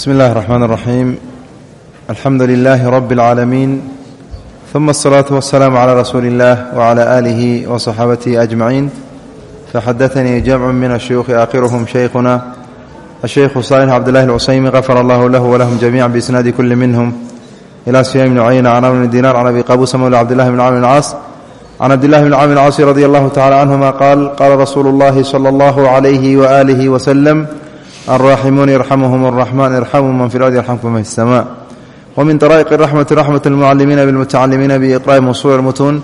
bsmi اllahi الرحmn الرaxيim alxamdu لilaahi rb العaalamiin ثuma الصlaaةu والsلاam عlى rasuuli الlah وعlى آlihi وصaxaabatihi أجmaعiin faxadaثanii jamcu min الshuyuuخi aakhiruhm shaykhuna الshaykhu صaalح cbdالlahi الcusaymi غafar allah lah wlahm jamiعa biisnaadi kuli minhm ilى sufyaan bn cuyna can amr bn dinar can abi qabusa mawla cbdillahi bn camr bn caas can cabdillahi bn camr bn caasi radi allahu tacala canهuma qaal qaala rasuulu اllahi slى اllah عlyh وآlih وslm الراحمون يرحمهم الرحمن ارحموا من في الأرض يرحمكم من في السماء ومن طرائق الرحمة رحمة المعلمين بالمتعلمين بإقراء أصول المتون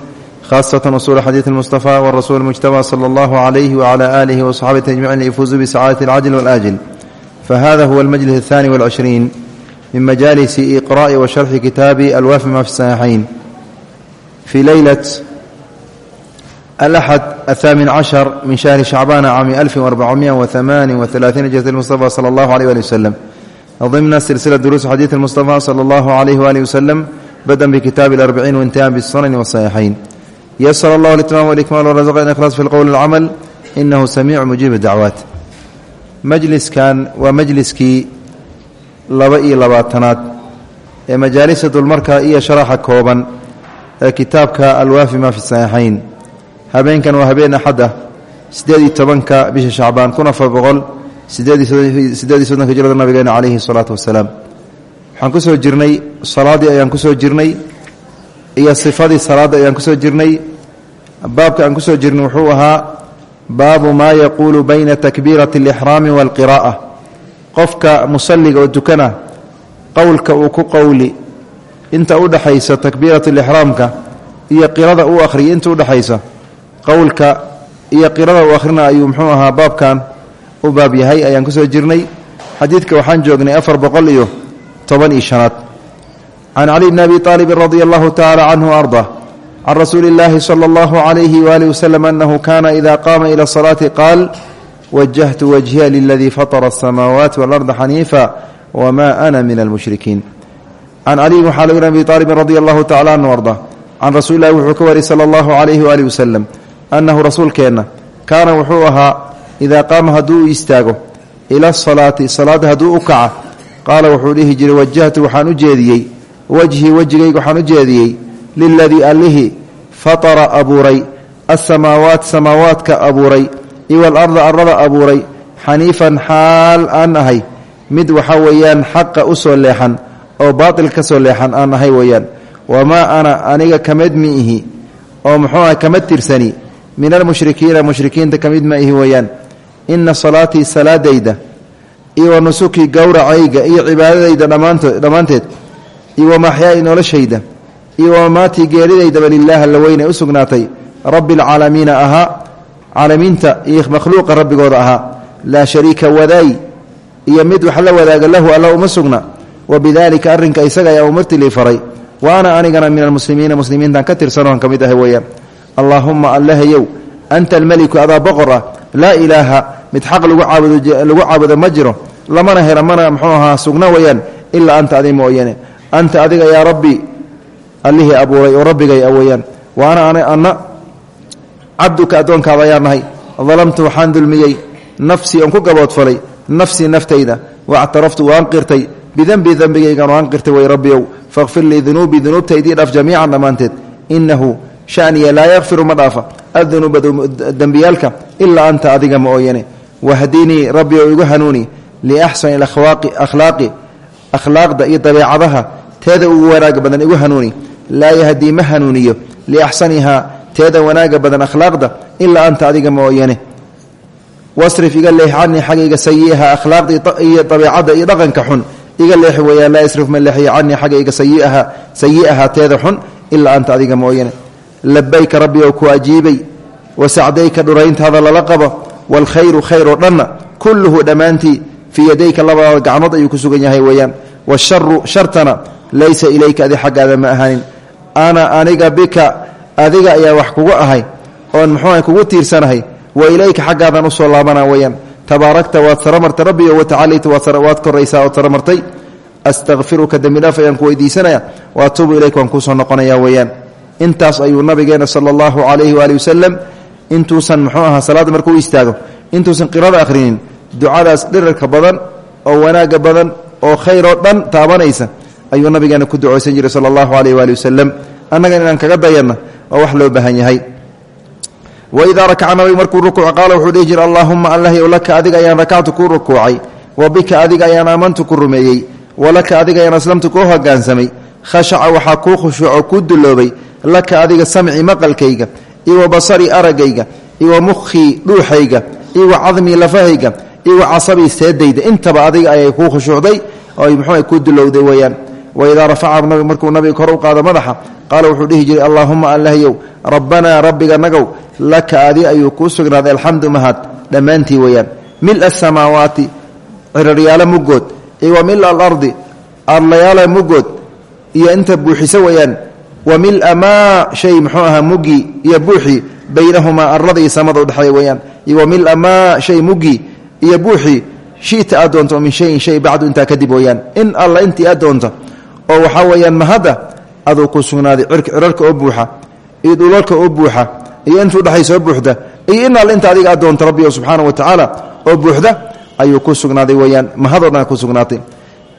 خاصة أصول حديث المصطفى والرسول المجتبى صلى الله عليه وعلى آله وصحابه أجمعين ليفوزوا بسعادة العجل والآجل فهذا هو المجلس الثاني والعشرين من مجالس إقراء وشرح كتاب الوافي ما في الصحيحين في ليلة الأحد الثامن عشر من شهر شعبان عام ألف وأربعمائة وثمان وثلاثين جهة المصطفى صلى الله عليه وآله وسلم ضمن سلسلة دروس حديث المصطفى صلى الله عليه وآله وسلم بدأ بكتاب الأربعين وانتهى بالسنن والصحيحين يسر الله الإتمام والإكمال ورزقنا الإخلاص في القول والعمل إنه سميع مجيب الدعوات مجلس كان ومجلسكي laba iyo labaatanaad ee majaalisa dulmarka iyo sharaxa kooban ee kitaabka alwaafi ma fi saxiixayn habeenkan waa habeen axad ah siddeed iyo tobanka bisha shacbaan kun afar boqol sideed iyo soddonka jirada nabigeena calayhi salaatu wasalaam. Waxaan ku soo jirnay salaaddii ayaan ku soo jirnay iyo sifadii salaadda ayaan ku soo jirnay. Baabka aan ku soo jirnay wuxuu ahaa baabu maa yaquulu bayna takbiirati alixraami waalqiraa'a qofka musalliga oo tukana qowlka uu ku qowli inta u dhexaysa takbiirat alixraamka iyo qirada uu akhriya inta udhexaysa qowlka iyo qirada uu akhrina ayuu muxuu ahaa baabkan u baab yahay ayaan ku soo jirnay. Xadiidka waxaan joognay afar boqol iyo toban iyo shanaad. Can cali bni abi aalibin radia allahu tacaala canhu arda can rasuuli illaahi sala allahu calayhi waaalih wasalam annahu kaana ida qaama ila asalaati qaal wajahtu wajhiya liladii fatara asamaawaati waalarda xaniifa wma ana min almushrikiin. Can caliyin waxaa lagu abi aalibin radia allahu tacala anhu arda can rasuuli wuxuu ka wari sala allahu calayhi waaalih wasalam annahu rasuulkeenna kaana wuxuu ahaa idaa qaama hadduu u istaago ila asalaati salaadda hadduu u kaca qaala wuxuu dhihi jiray wajahtu waxaan u jeediyey wejhii wejigayga waxaan u jeediyey liladii allihii fatara abuuray asamaawaat samaawaadka abuuray iwalarda arada abuuray xaniifan xaal aan ahay mid waxaa weeyaan xaqa u soo leexan oo baatil ka soo leexan aan ahay weeyaan wamaa ana aniga ka mid mi ihi oo muxuu aha kama tirsani min almushrikiina mushrikiinta ka mid ma ihi weeyaan ina salaatii salaadayda iyo wa nusukii gowracayga iyo cibaadadayda dhammaanteed iyo wa maxyaai noloshayda iyo wamamaatii geeridaydaba lilaah alla weyne u sugnaatay rabbi alcaalamiina ahaa caalamiinta iyo makhluuqa rabbigooda ahaa laa shariika wadaay iyo mid wax la wadaaga lahu alla uma sugna wa bidaalika arrinka isaga ayaa umartilii faray wa ana anigana min almuslimiina muslimiintan ka tirsanooan ka mid weeyaan allaahumma allahayow anta almeliku adaa boqor ah laa ilaaha mid xaq lagu caabudo ma jiro. Lamana hela mana muxuu ahaa sugna weyaan ilaa anta adig mooyane anta adiga yaa rabbi. Allihii abuuray oo rabbigay a weyaan wa ana ana cabduka addoonkaada ayaa nahay. Dalamtu waxaan dulmiyey. Nafsii oon ku gaboodfalay nafsii naftayda. Wactaraftu waan qirtay. Bidembi dembigaygan waan qirtay way rabbiyow faqfir lii dunuubii dunuubtaydii dhaaf jamiican dhammaanteed. Inahu shaniya laa yakfiru ma dhaafa. Adunuuba dembiyaalka ilaa anta adiga ma ooyane wahdinii rabbi oo igu hanuuni liaxsani akhlaaqi akhlaaqda iyo dabeecadaha teeda ugu wanaaga badan igu hanuuni. Laa yahdii ma hanuuniyo liaxsanihaa teeda wanaaga badan akhlaaqda ilaa anta adiga ma ooyane wasrif iga leex canii xaggayga sayiaha akhlaaqda iyo dabeecadda iyo dhaqanka xun. Iga leexi weeyaan laa yasrif ma leexiyo canii xaggayga sayiaha sayi'aha teeda xun ilaa anta adiga ma ooyane labayka rabbi oo ku ajiibay wasacdayka dhurayntaada lala qabo waalkhayru khayr oo dhanna kulluhu dhammaantii fii yadayka labadaada gacmood ayuu ku sugan yahay weeyaan. Washaru shartana laysa ilayka adi xaggaada ma ahaanin. Ana aniga bika adiga ayaa wax kugu ahay oon muxuuha kugu tiirsanahay wa ilayka xaggaadan u soo laabana weeyaan. Tabaarakta waad saramartay rabbiyo watacalayta waad koraysaa ood saramartay. Astaqfiruka dembidhaaf ayaan ku weydiisanaya wa atuubu waan kuusoo noqonaya weeyaan intaas ayuu nabigeena sala allahu calayhi waali wasalam intuusan muxuu ahaa salaadda markuu istaago intuusan qirada akhrinin ducadaas dhirarka badan oo wanaagga badan oo khayr oo dhan taabanaysa ayuu nabigeena ku ducaysan jiray sala allahu aleyh waali wasalam annagan inaan kaga dayanna waa wax loo baahan yahay. Waidaa rakaca nabigu markuu rukuuc qaala wuxuu dhihi jira allaahuma allahyow adiga ayaan rakactu kuu rukuucay. Wa bika adiga ayaan aamantu ku rumeeyey. Walaka adiga ayaan aslamtu kuu hogaansamay. Khashaca waxaa kuu khushuuco kuu duloobay laka adiga samci maqalkayga iyo wa basari aragayga iyo wa mukhii dhuuxayga iyo wa lafahayga iyo wa seedayda intaba adiga ayay kuu khushuucday oo muxuu kuu dulowday weeyaan. Waidaa rafaca markuu nabiga kor u qaado madaxa qaala wuxuu dhihi jiray allaahuma allahyow rabbanaa rabbiga nagow laka adi ayuu kuu sugnaaday alxamdu mahad dhammaantii weeyaan. Mila asamaawaati ciraryaalo muggood iyo wa mila alardi arlayaala muggood iyo inta buuxiso weeyaan wa mila maa shay muxuu ahaa muggii iyo buuxii baynahumaa arlada iyo samada udhexeeya weeyaan. Iyo wa mila maa shay muggii iyo buuxii shita aad doonto min shayin shay bacdu intaa kadib weeyaan. In alla intii aad doonto oo waxaa weeyaan mahadda aduu ku sugnaaday cirarka oo buuxa iyo dhulalka oo buuxa iyo inta udhexaysa oo buuxda iyo in alle inta adiga aad doonto rabbi subxaana wa tacaala oo buuxda ayuu ku sugnaaday weeyaan. Mahadoo dhan ku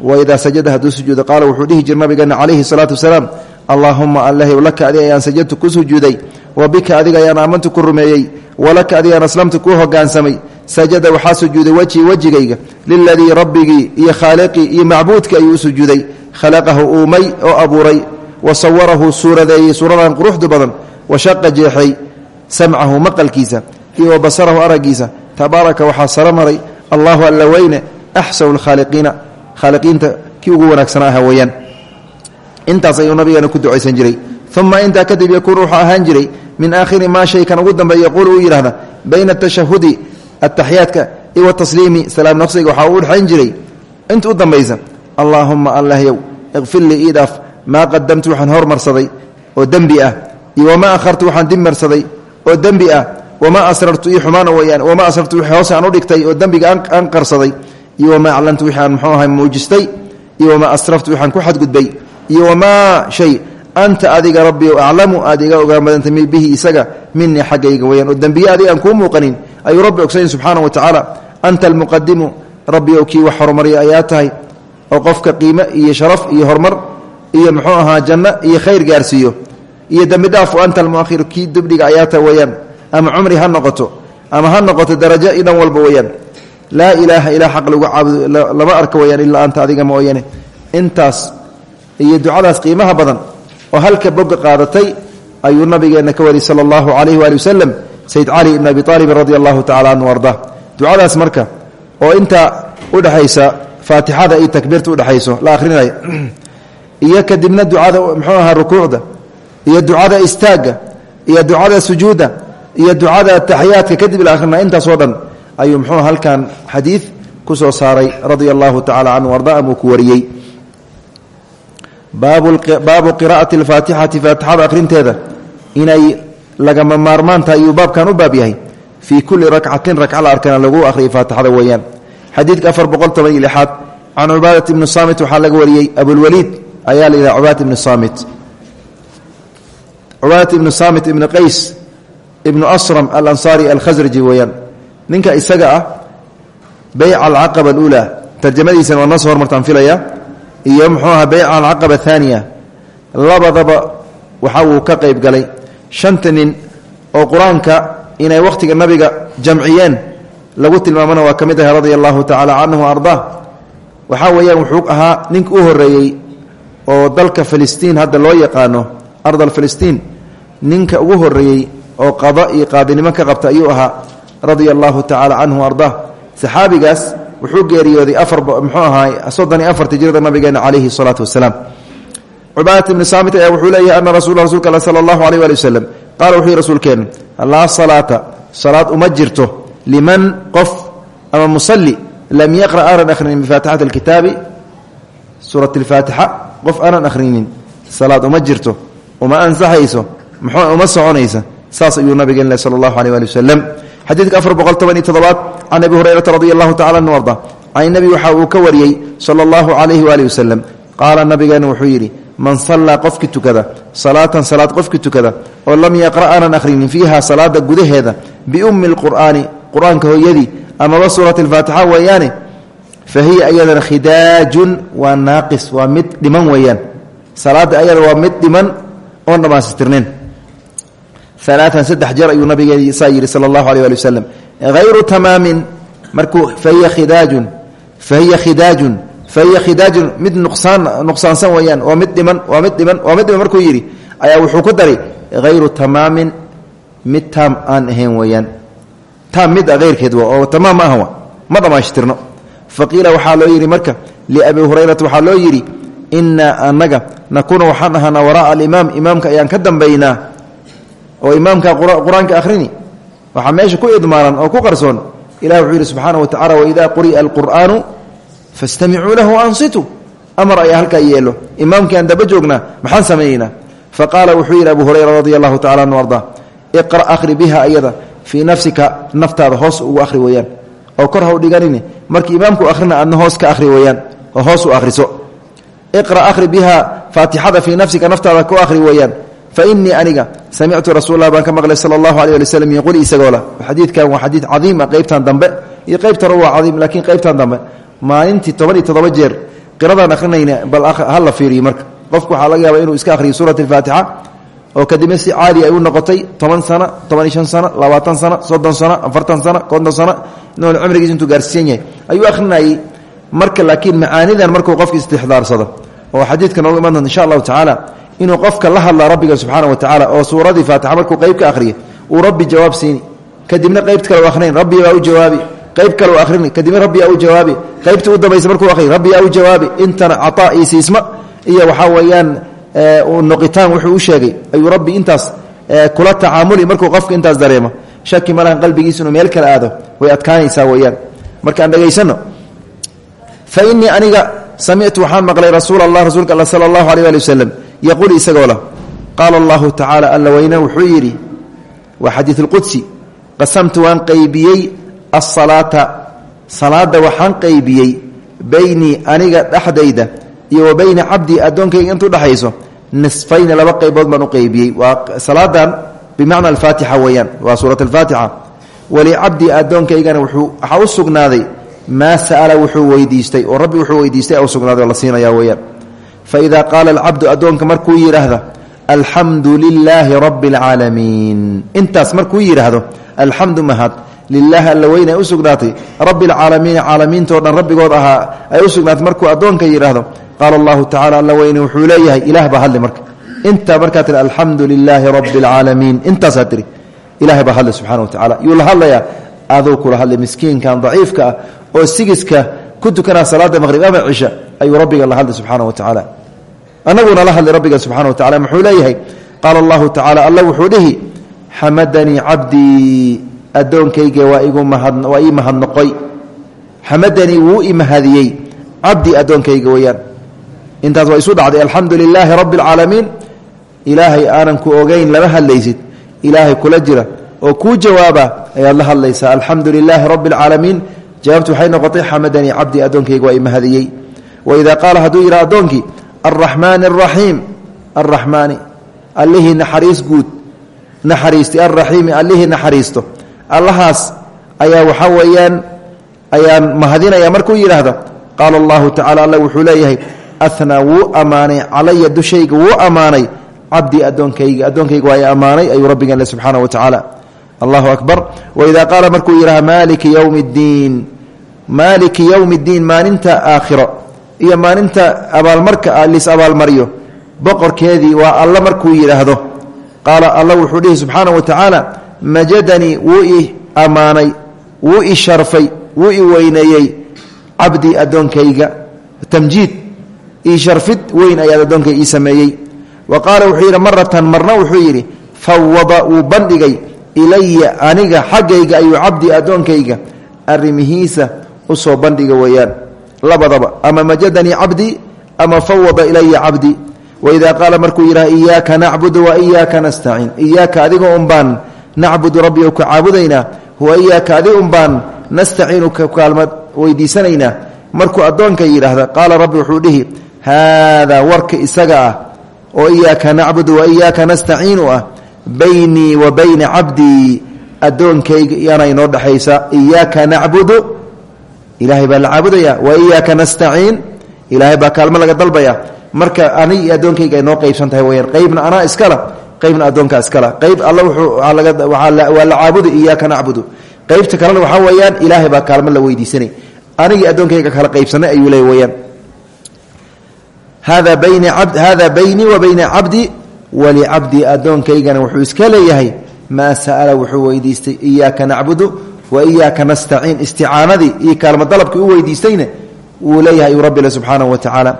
waidaa sajada hadduu sujuudo qaala wuxuu dhihi nabigeena calayhi salaatu wasalaam allaahuma allahw laka adiga ayaan sajadtu ku sujuuday wa bika adiga ayaan aamantu ku rumeeyey walaka adigaan aslamtu kuu hogaansamay. Sajada waxaa sujuuday wejhii wejigayga liladii rabbigii iyo khaaliqii iyo macbuudkii ayuu u sujuuday. Khalaqahu uumay oo abuuray wa sawarahu suuradeeyey suuradan quruxdu badan wa shaqa jeexay samcahu maqalkiisa iyo wa basarahu araggiisa. Tabaaraka waxaa saro maray allahu alla weyne axsanu lkhaaliqiina khaaliqiinta kii ugu wanaagsanaa aha weeyaan intaas ayuu nabigeena ku ducaysan jiray. Uma intaa kadib yakuunu wuxuu ahaan jiray min aakhiri maa shay kan ugu dambeeya yaquulu uu yidhahda bayna atashahudi ataxiyaadka iyo watasliimi salaam naqsiga waxaa uu dhexayn jiray. Inta u dambaysa allaahuma allahyow ikfir lii iidhaaf maa qadamtu waxaan hormarsaday oo dembi ah iyo wamaa akhartu waxaan dib marsaday oo dembi ah wamaa asrartu io xumaan weyaan asrartu wixii aan u dhigtay oo dembiga aan qarsaday iyo wamaa aclantu wixii muxuu ahay muujistay iyo wamaa asraftu waxaan ku xadgudbay iyo wamaa shay anta adiga rabbi aclamu aad iga ogaan badanta bihi isaga minii xaggayga weyaan oo dembiye adiga aan kuu muuqanin ayuu rabbi ogsayn subxaana wa tacaala anta almuqadimu rabbi oo kii wax horumarya ayaa tahay oo qofka qiime iyo sharaf iyo horumar iyo muxuu ahaa janno iyo khayr gaarsiiyo iyo dembi anta almuakhiru kii dibdhiga ayaa tahay weyaan ama cumri ha noqoto ama ha noqoto darajo i dhan walba weyaan laa ilaaha ilaa xaq lagu caabudo lama arka weyaan ilaa anta adiga mooyane intaas iyo ducadaas qiimaha badan oo halka boga qaadatay ayuu nabigeenna ka wari sala allahu calayhi waali wasalam sayid cali ibn abi aalibin radi allahu tacala canhu arda. Ducadaas marka oo intaa udhexaysa faatixada iyo takbiirta udhexayso la ahrinayo iyo kadibna ducada muxuu ahaa rukuucda iyo ducada istaagga iyo ducada sujuudda iyo ducada taxiyaadka kadib la akhrina intaasoo dhan ayuu muxuu halkan xadiid ku soo saaray radia allahu tacala canhu arda amuu wariyey baabu qiraa'ati alfaatixati faatixada akhrinteeda inay lagama maarmaan tahay ayuu baabkan u baab yahay. Fii kulli rakcatin rakca la arkana lagu akhriyay faatixada weeyaan. Xadiidka afar boqol toban iyo lixaad can cubaadat ibni saamit waxaa laga wariyey abulwaliid ayaa la yidhaha cubaadat ibni saamit. Cubaadat ibnu saamit ibni qays ibnu asram alansaari alkhasraji weeyaan. Ninka isaga ah beyca alcaqaba aluulaa tarjamadiisana waa noo soo hormartaan iyo muxuu aha beyca alcaqaba ahaaniya labadaba waxa uu ka qayb galay. Shanta nin oo qur'aanka inay wakhtiga nabiga jamciyeen lagu tilmaamana waa ka mid ahay radia allahu tacaala canhu ardaa waxaa weeyaan wuxuu ahaa ninka u horeeyey oo dalka filistiin hadda loo yaqaano ardal filistiin. Ninka ugu horeeyey oo qada iyo qaadinimo ka qabta ayuu ahaa radia allahu tacaala canhu ardaa saxaabigaas wuxuu geeriyooday afar muxuu ahaay soddon iyo afarta jirada nabigeena calayhi salaatu wasalaam cubaadat ibni saamit ayaa wuxuu leeyahay ana rasul rasulka al sala allahu aleyh waali wuxuu yihi rasuulkeennu laa salaata salaad uma jirto liman qof ama musalli lam yaqra aanan akhrinin bifaatixati alkitaabi suurat alfaatixa qof aanan akhrinin salaad uma jirto uma ansaxayso muxuu uma soconaysa saas ayuu nabigeen leh sala allahu aleyh waali xadiidka afar boqol toban iyo toddobaad can abi hurayrata radi allahu tacala anu arda can nebi waxa uu ka wariyey sala allahu calayhi waali wasalam qaala nabigeena wuxuu yidhi man sallaa qofkii tukada salaatan salaad qofkii tukada oo lam yaqra aanan akhrinin fiiha salaada gudaheeda biummi lqur'aani qur'aanka hooyadii amaba suurat alfaatixa weeyaane fa hiya ayadana khidaajun waa naaqis waa mid dhiman weeyaan. Salaada ayada waa mid dhiman oon dhammaystirnayn alaaan saddex jeer ayuu nabigeena saa yidhi sala allahu aleh ali wasalam hayru tamaamin markuu fahiya khidaajun fahiya khidaajun fahiya khidaajun mid nuqsaan nuqsaansan weeyaan waa mid dhiman waa mid dhiman waa mid dhiman markuu yidhi ayaa wuxuu ku daray hayru tamaamin mid taam aan ahayn weeyaan. Taam mid a heyrkeed wa oo tamaam ma aha ma dhammaashtirno faqiila waxaa loo yidhi marka liabi hurayrata waxaa loo yidhi inaa anaga nakuunu waxaan ahaanaa wara'a alimaam imaamka ayaan ka dambaynaa oo imaamka qur'aanka akhrini waxaa meesha ku idmaaran oo ku qarsoon ilah wuxuu yidhi subxaana wa tacala quri'a alqur'aanu fastamicuu lahu ansituu. Amar ayaa halkaa yeelo. Imaamkii aan daba joognaa maxaan samayneynaa faqaala wuxuu yidhi abu hurayra radi allahu tacala anu ardaa iqra akhri biha ayada fii nafsika naftaada hoos ugu akhri weeyaan. Oo kor ha u dhiganini markii imaamku akhrina aadna hoos ka akhri weeyaan oo hoos u akhriso. Iqra akhri biha faatixada fii nafsika naftaada ku akhri weeyaan fainii aniga samictu rasuullah baan ka maqlay sala allahu aleh ali waslm yaqul isagoo lah xadiidkan waa xadiid cadiima qaybtan dambe iyo qaybtana waa cadiim laakiin qaybtan dambe maalintii toban iyo toddoba jeer qiradaan akhrinayna bal ha la fiiriyo marka qofku waxaa laga yaaba inuu iska akhriyo suurat alfaatixa oo kadibna si caadi ay u noqotay toban sano toban iyo shan sano labaatan sano soddon sano afartan sano konton sano nool cumrigiis intuu gaarsiisan yahay ayuu akhrinayey marka laakiin macaanidan markuu qofka istixdaarsado oo xadiidka noogu iman insha allahu tacaala inuu qofka la hadla rabbiga subxaana wa tacaala oo suuradii faatixa markuu qayb ka akhriya uu rabbi jawaab siini. Kadibna qaybt kale u ahrinayn rabbibaa u jawaabi. Qayb kale u akhrini kadibna rabbiyaa u jawaabi. Qaybtii u dambaysa markuu akhriy rabbiyaa u jawaabi. Intana cataa siisma iyo waxaa weeyaan noqitaan wuxuu u sheegay ayuu rabbi intaas kula tacaamuli markuu qofka intaas dareemo. Shaki malahan qalbigiisa inuu meel kale aado way adkaanaysaa weeyaan. Markaan dhegaysano fa inii aniga samictu waxaan maqlay rasuul rasuulka all sala allahu aleh yaquul isagoo lah qaala allahu tacaala alla weyne wuxuu yidhi waa xadiid اlqudsi qasamtu waan qaybiyey asalaata salaada waxaan qaybiyey beynii aniga dhexdayda iyo wa beyna cabdii addoonkayga intuu dhexayso nisfayni laba qaybood baan u qaybiyey waa salaadan bimacna alfaatixa weeyaan waa suurat alfaatixa walicabdii addoonkaygana wuxuu waxaa u sugnaaday maa sa'ala wuxuu weydiistay oo rabbi wuxuu weydiistay u sugnaaday oo la siinaya weeyaan faida qaala alcabdu addoonka markuu yidhaahda alxamdu lilaahi rabbi alcaalamiin intaas markuu yidhaahdo alxamdu mahad lilaahi alla weyn ay u sugnaatay rabbi alcaalamiina caalamiintao dhan rabbigood ahaa ay u sugnaatay markuu addoonka yidhaahdo qaala allahu tacala alla weyne wuxuu leeyahay ilaah baa hadli marka intaa markaa tiri alxamdu lilaahi rabbi alcaalamiin intaasaa tiri ilahay baa hadli subxana wa tacala yuu la hadlayaa aduu kula hadlay miskiinkan daciifka ah oo sigiska ku tukanaa salaada maqhrib ama cisha ayuu rabbiga la anaguna la hadlay rabbiga subxana wa tacala muxuu leeyahay qaala allahu tacala alla wuxuu dhihi xamadanii cabdii addoonkayga waa igu mahawaa ii mahadnoqoy xamadanii wuu i mahadiyey cabdii addoonkayga weeyaan. Intaas waa isu dhacday alxamdu lilaahi rabbi alcaalamiin ilaahay ku ogeyn lama hadlaysid. Ilaahay kula jira. Oo kuu jawaaba ayaad la hadlaysaa alxamdu lilaahi rabbi alcaalamiin jawaabtu waxay noqotay xamadanii cabdii addoonkayga waa i mahadiyey. Waidaa qaala hadduu yidhaha addoonkii alraxmaani alraxiim alraxmaani allihii naxariis guud naxariistay alraxiimi allihii naxariisto allahaas ayaa waxaa weeyaan ayaan mahadinaya markuu yidhaahdo qaala allahu tacala alla wuxuu leeyahay ahnaa wuu ammaanay calaya dushayga wuu ammaanay cabdii addoonkayga addoonkayga waa i ammaanay ayuu rabbigan le subxaana wa tacaala allahu akbar waidaa qaala markuu yidhaha maaliki yowmi ddiin maaliki yowmi ddiin maalinta aakhiro iyo maalinta abaalmarka lis abaalmaryo boqorkeedii waa alla markuu yidhaahdo. Qaala alla wuxuu dhihi subxaana wa tacaala majadanii wuu i ammaanay wuu i sharfay wuu i weyneeyey cabdii addoonkayga. Tamjiid ii sharfid weyn ayaad addoonkayga ii sameeyey. Wa qaala wuxuu yidhi maratan marna wuxuu yidhi fawada wuu bandhigay ilaya aniga xaggayga ayuu cabdii addoonkayga arrimihiisa u soo bandhiga weeyaan labadaba ama majadanii cabdii ama fawada ilaya cabdii waidaa qaala markuu yidhaha iyaaka nacbudu wa iyaaka nastaciin. Iyaaka adiga un baan nacbudu rabbi ku caabudaynaa wa iyaaka adiga un baan nastaciinu ka kaalmad weydiisanaynaa. Markuu addoonka yidhaahda qaala rabbi wuxuu dhihi haadaa warka isaga ah oo iyaaka nacbudu wa iyaaka nastaciinu ah baynii wa bayna cabdii. Addoonkayga iyaana inoo dhexaysa iyaaka nacbudu ilaahay baa la caabudaya wa iyaaka nastaciin. Ilaahay baa kaalmo laga dalbaya. Marka anig iyo addoonkayga ay noo qaybsan tahay weyaan qaybna anaa iskala qaybna addoonkaa iskala. Qayb alla waa la caabudu iyaaka nacbudu. Qaybta kalena waxaa weeyaan ilaahay baa kaalmo la weydiisanay. Anigii addoonkayga kala qaybsanay ayuu leey weyaan hada hada baynii wa bayna cabdi walicabdii addoonkaygana wuxuu iska leeyahay maa sa'ala wuxuu weydiistay iyaaka nacbudu wa iyaaka nastaciin isticaanadii iyo kaalmo dalabkii u weydiistayna wuu leeyahay ayuu rabbi le wa tacaala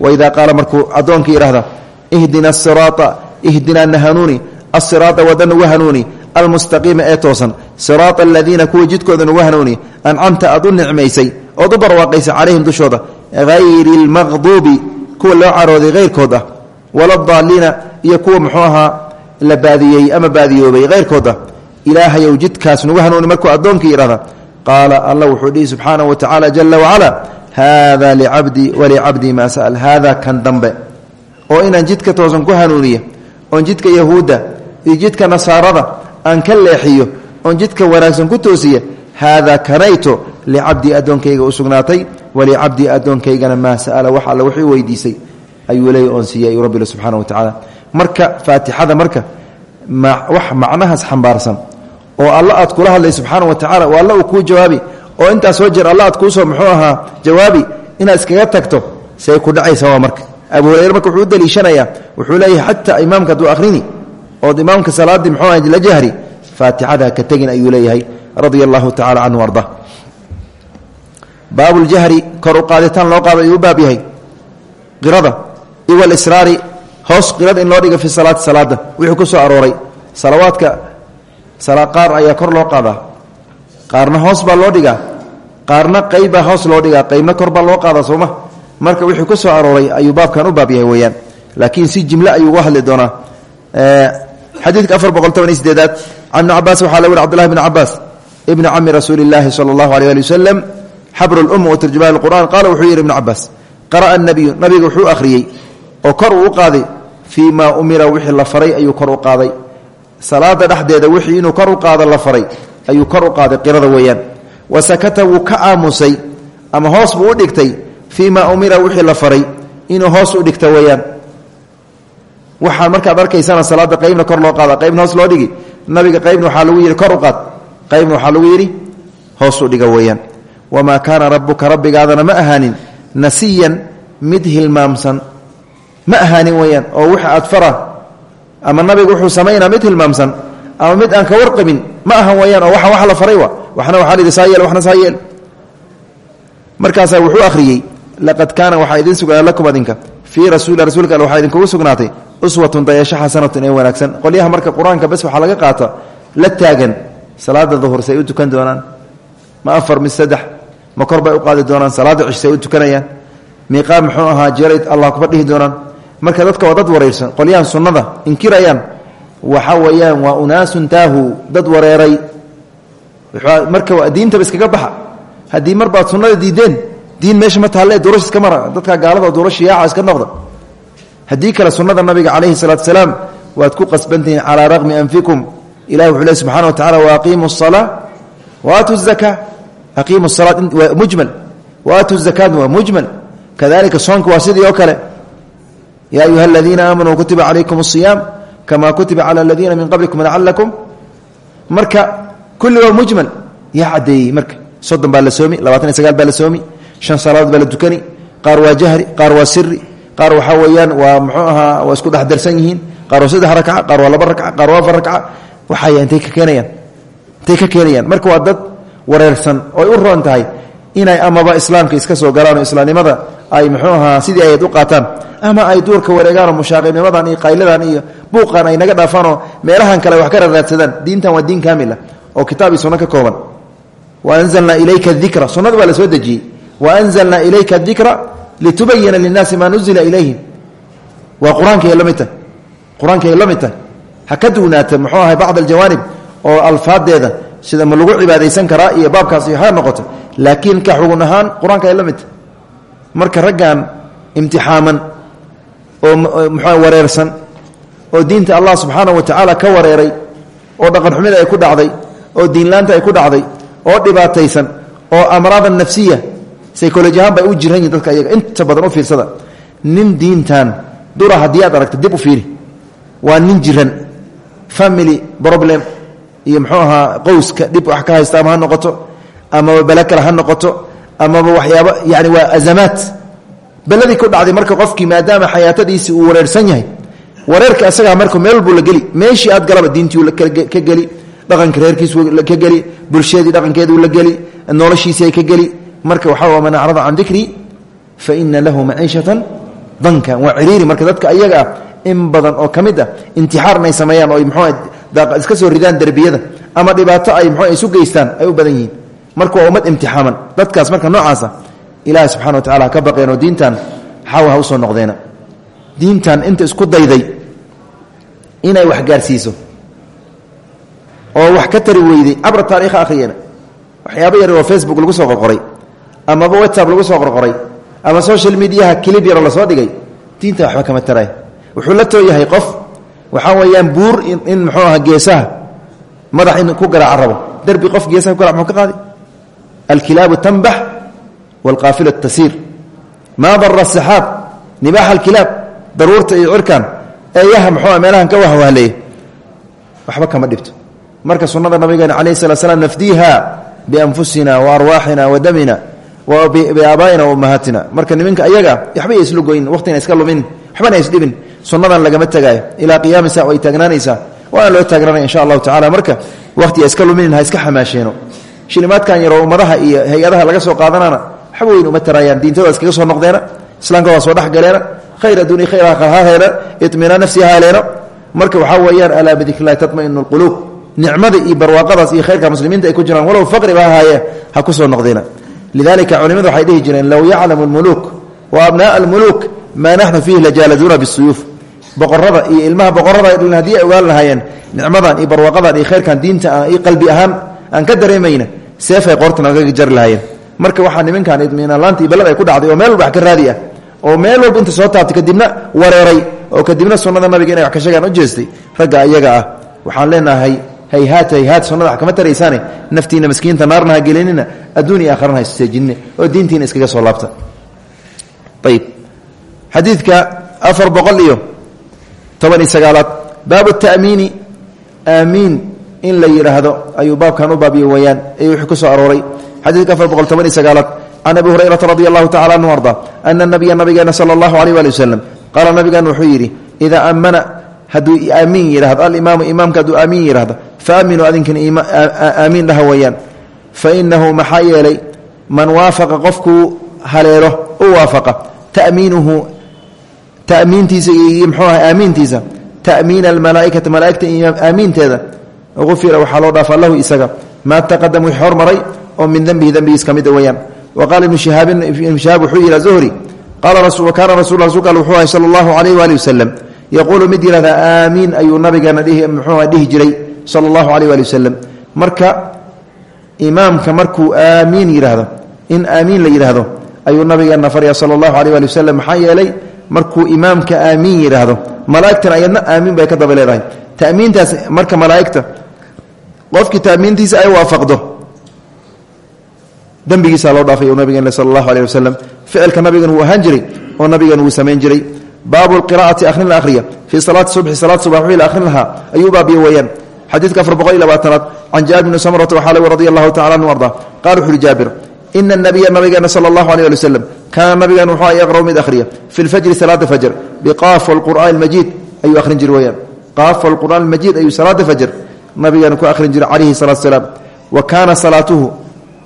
waidaa qaala markuu addoonkii idhahda ihdina asiraata ihdinaa nahanuuni asiraata wada nugu hanuuni almustaqiima ee toosan siraata aladiina kuwa jidkooda nugu hanuuni ancamta aad u nicmaysay ood u barwaaqaysay calayhim dushooda hayri lmaqduubi kuwa loo carooday hayrkood ah waladaaliina iyo kuwa muxuu ahaa la baadiyey ama baadiyoobay hayrkood ah ilaahayow jidkaas nugu hanuuni markuu addoonkii idhahda qaala alla wuxuu dhihi subxaanahu wa tacaala jala wacala haada licabdii walicabdii maa sa'al haada kan dambe. Oo inaan jidka toosan ku hanuuniya oon jidka yahuudda iyo jidka nasaarada aan ka leexiyo oon jidka wanaagsan ku toosiya haadaa kanayto licabdii addoonkayga u sugnaatay walicabdii addoonkaygana maa sa'ala wax alle wuxuu weydiisay. Ayuu leey oon siiyey ayuu rabbi subxana wa tacaala. Marka faatixada marka wax macnahaas xambaarsan oo alla aad kula hadlay subxaana wa tacala oo alla uu kuu jawaabi. Oo intaas soo jeer alla aad kuusoo muxuu ahaa jawaabi inaad iskaga tagto say ku dhacaysa marka. Abu hurayre marka wuxuu u daliishanayaa wuxuu leeyahay xataa imaamka hadduu akhrini ood imaamka salaaddii muxuu aha la jahri faatixada ka tegin ayuu leeyahay radia allahu tacala canhu arda baabuljahri kor u qaaditaan loo qaado ayuu u baab yahay. Qirada iwa lisraari hoos qirada in loo dhiga fi salaati salaada wixii ku soo arooray. Salawaadka qaar ayaa kor loo qaadaa. Qaarna hoos baa loo dhigaa. Qaarna qeybbaa hoos loo dhigaa. Qeybna kor baa loo qaadaa sooma marka wixii ku soo arooray ayuu baabkan u baab yahay weeyaan. Laakiin si jimle ayuu uga hadli doonaa. Xadiidka afar boqol toban iyo sideedaad can ibni cabaas waxaa la weri cbdullahi bni cabaas ibni cami rasuuli illaahi sala allahu aleyh ali wasalam xabru lum wa turjumaan qur'an qaala wuxuu yidhi ibnu cabaas qara'a nabiyu nabiga wuxuu oo kor uu u qaaday fii maa umira wixii la faray ayuu kor u qaaday salaada dhexdeeda wixii inuu kor u qaado la faray ayuu kor u qaaday qirada weeyaan. Wa sakata wuu ka aamusay ama hoos buu u dhigtay fii maa umira wixii la faray inuu hoos u dhigta weeyaan. Waxaa markaad arkaysana salaada qaybna kor loo qaada qaybna hoos loo dhigi. Nabiga qaybna waxaa lagu yidhi kor u qaad. Qaybna waxaa lagu yidhi hoos u dhiga weeyaan. Wamaa kaana rabbuka rabbigaadana ma ahaanin nasiyan mid hilmaamsan. Ma ahaanin weeyaan oo wix aad fara ama nabiga wuxuu samaynaa mid hilmaamsan ama mid aan ka warqabin ma ahan weeyaan oo wax la faray wa waxna waxaa lidhi saa yeel waxna saa wuxuu akhriyey laqad kaana waxaa idiin sugnaa lakum adinka. Fii rasuuli rasuulka alle waxaa idinkugu sugnaatay uswatun dayasho xasanatun ee wanaagsan. Qolyaha marka qur'aanka bes waxaa laga qaata la taagan. Salaada duhur say tukan doonaan. Ma afar mid saddex. Ma kor u qaadi doonaan. Salaada cish say u tukanayaan. Miiqaa muxuu ahaa jeerayd allah kuba dhihi marka dadka waa dad wareersan qolyahan sunnada inkirayaan. Waxa weeyaan waa unaasun taahu dad wareeray. Marka diintaba iskaga baxa. Haddii mar baad sunnada diideen diin meesha ma taalle duurash iska mara. Dadka gaalada duurash yaaca iska noqda. Haddii kale sunnada nabiga calayhi salaatu salaam waad ku qasbantihiin calaa raqmi anfikum ilahi wuxuu leh subxana wa tacala waaqiimu salaa waaatu zaka aqiimu salaat waa mujmal. Waaatu zakaatna waa mujmal. Kadalika soonka waa sidii kale yaa ayuha aladiina aamanuu kutiba calaykum asiyaam kama kutiba cala aladiina min qablikum lacalakum marka kulli waa mujmal yaa caddeeyey marka soddon baa la soomi labaatan iyo sagaal baa la soomi shan salaadood baa la dukani qaar waa jahri qaar waa siri qaar waxaa weeyaan waa muxuu ahaa waa isku dhexdarsan yihiin qaar waa saddex rakca qaar waa laba rakca qaar waa afar rakca waxay intay ka keenayaan intay ka keenayaan marka waa dad wareersan ooy u roon tahay inay amaba islaamka iska soo galaan oo islaamnimada ay muxuu ahaa sidii ayayd u qaataan ama ay duurka wareegaan oo mushaaqinimadan iyo qayladan iyo buuqan ay naga dhaafaanoo meelahan kale wax ka raraadsadaan diintan waa diin kaamila oo kitaab iyo kooban. Wa anzalnaa ilayka dikra sunnada baa la soo dejiyey. Wa anzalnaa ilayka dikra litubayina linnaasi maa nuzila ilayhim. Waa qur'aankay la mid tahay qur'aankay la mid tahay. Ha ka duwnaata muxuu ahay bacd aljawaanib oo alfaadeeda sida ma lagu cibaadaysan karaa iyo baabkaas ha noqoto laakiin ka xugun ahaan qur'aanka ay marka raggan imtixaaman oo muxua wareersan oo diinta allah subxaana wa tacaala ka wareeray oo dhaqanxumida ay ku dhacday oo diinlaanta ay ku dhacday oo dhibaataysan oo amraada nafsiya psychology ahaan bay u jiran yihiin dadka ayaga. Inta badan u fiirsada nin diintan dura haddii aad aragto dib u fiiri. Waa nin jiran family problem iyo muxuu ahaa qowska dhib wax ka haysta ama ha noqoto amaba bele kale ha noqoto amaba waxyaaba yani waa azamaad. Beladii ku dhacday marka qofkii maadaama xayaatadiisii uu wareersan yahay wareerka asagaa marka meel walbuu la geli. Meeshii aad galaba diintii ka geli dhaqanka reerkiisu ka geli bulshadii dhaqankeeduu la geli noloshiisii ay ka geli. Marka waxaa man acrada can dikrii fa ina lahu maciishatan danka. Waa ciriiri marka dadka ayaga ah in badan oo ka mid ah ay sameeyaan oo mxuu iska soo ridaan derbiyada ama dhibaato ay mxuu isu geystaan ay u badan yihiin marka waa ummad imtixaaman. Dadkaas marka noocaasa ilaahi subxana wa tacala ha ka baqeen oo diintan xawa ha u soo noqdeena. Diintan inta isku dayday inay wax gaarsiiso oo wax ka tari weyday cabra taariikha akhriyeena waxyaaba yar oo facebook lagu soo qorqoray amaba whatsapp lagu soo qorqoray ama social mediaha kilib yaro la soo dhigay diinta waxba kama taray wuxuu la tooyahay qof waxaa weeyaan buur in muxuu aha geesaha madax in ku garaaca rabo. Derbi qof geesaha ku garac muxuu ka qaadi alkilaabu tanbax waalqaafilu tasiir maa dara asaxaab nibaaxa alkilaab daruurta iyo cirkan eeyaha muxuu meelahan ka wahwahleeya waxba kama dhibto marka sunnada nabigeena calayhi salaa slam nafdiiha bianfusina wa arwaaxina wa damina wa biaabaa'ina wa ummahaatina marka niminka ayaga waxba isla goyn waqtina iska lumin waxbana isdhibin sunnadan lagama tegaayo ilaa qiyaami saa ay taagnaanaysaa waana loo taagnaanaya insha allahu tacala marka waqtiga shilimaadkan yaroo ummadaha iyo hay'adaha laga soo qaadanana waxba weyn uma taraayaan diintooda iskaga soo noqdeena islaamka waa soo khayr adduuniya khayr aakhar ha heena itminaan nafsi ha heleeno marka waxaa weeyaan alaa bidikrillahi tatmainu lquluub nicmada iyo barwaaqadaas iyo khayrka muslimiinta ay ku jiraan walow faqriba hahaaye ha ku soo noqdeena. Lidalika culimadu waxay dhihi jireen low yaclamu almuluuk wa abnaaa almuluuk maa naxnu fiihi lajaaladuuna bisuyuuf boqorada iyo ilmaha boqorada haddii ay ogaan lahaayeen nicmadan iyo barwaaqadan iyo khayrkan diinta iyo qalbi ahaan aan ka dareemayna seefay qoortan aga jari lahaayeen. Marka waxaa nimankan idminaanlaanta iyo balad ay ku dhacday oo meel wax ka raadi ah oo meel walba inta soo taabtay kadibna wareeray oo kadibna sunnada nabiga inay wax ka sheegaan u jeestay ragga ayaga ah. Waxaan leenahay hayhaat hayhaat sunnada wax kama taraysaane naftiina maskiinta naarna gelinina adduun iyo aakharana oo diintiina iskaga soo laabta. Ayib xadiidka afar iyo toban iyo sagaalaad. Baabu ta'miini in la yidhaahdo ayuu baabkan u baabiye wayaan ee wixii ku soo arooray. Xadiidka afar boqol toban iyo sagaalaad can abi hurayrata radi allahu tacala anhu arda ana nabiya nabigeena sala allahu aleyh waali wasalam qaala nabigan wuxuu yidhi idaa aamana hadduu aamiin yidhahdo alimaamu imaamka hadduu aamiin yidhahdo faaminuu adinkan aamiin dhaha weeyaan fa inahu maxaa yeelay man waafaqa qofkuu haleelo u waafaqa ta'miinuhu ta'miintiisa iyo mxuu aha aamiintiisa ta'miina almalaaikati malaaigta aamiinteeda ufira waxaa loo dhaafa lahu isaga. Maa taqadam wixii hormaray oo min dembihi dembigiis ka mida weeyaan. Wa qaala ibnu shihaab wuxuu yidhi zuhri kaana rasul rasulka al wuxuu ahay sala allahu alayh waali wasalam yaquulu mid yihahda aamiin ayuu nabigeena muxuuha dhihi jiray sala allahu alayh waali wasalam marka imaamka markuu aamiin yidhaahdo in aamiin la yidhaahdo ayuu nabigeena farya sala allahu alayh waali wasalam maxaa yeelay markuu imaamka aamiin yidhaahdo malaaigtan ayadna aamiin bay ka daba leedahay. Tamiintaas marka malaaigta qofkii tamiintiisa ay waafaqdo? Dembigiisa loo dhaafay u nabigeen sal allahu aleh ficilka nabigan wuu ahaan jiray oo nabigan wuu samayn jiray. Baabu qira'ati akhrin la ahriya fii salaati subxi salaad subax wixii la akhrin lahaa. Ayuu baabiye weeyaan. Xadiidka afar boqol iyo labaatanaad can jaabir bni samrata waxaa lagu radi allahu tacala anhu arda qala wuxu uhi jaabir ina nabiya nabigeena sala allahu aleh ali wasalam kaana nabigan wuxuu yaqra'u mid akhriya. Fi lfajri salaada fajr. Biqaaf walqur'aan almajiid ayuu akhrin jiri weyaan qaaf walqur'aan almajiid ayuu salaada fajr nabigeena ku akhrin jiray calayhi salatu salaam. Wa kaana salaatuhu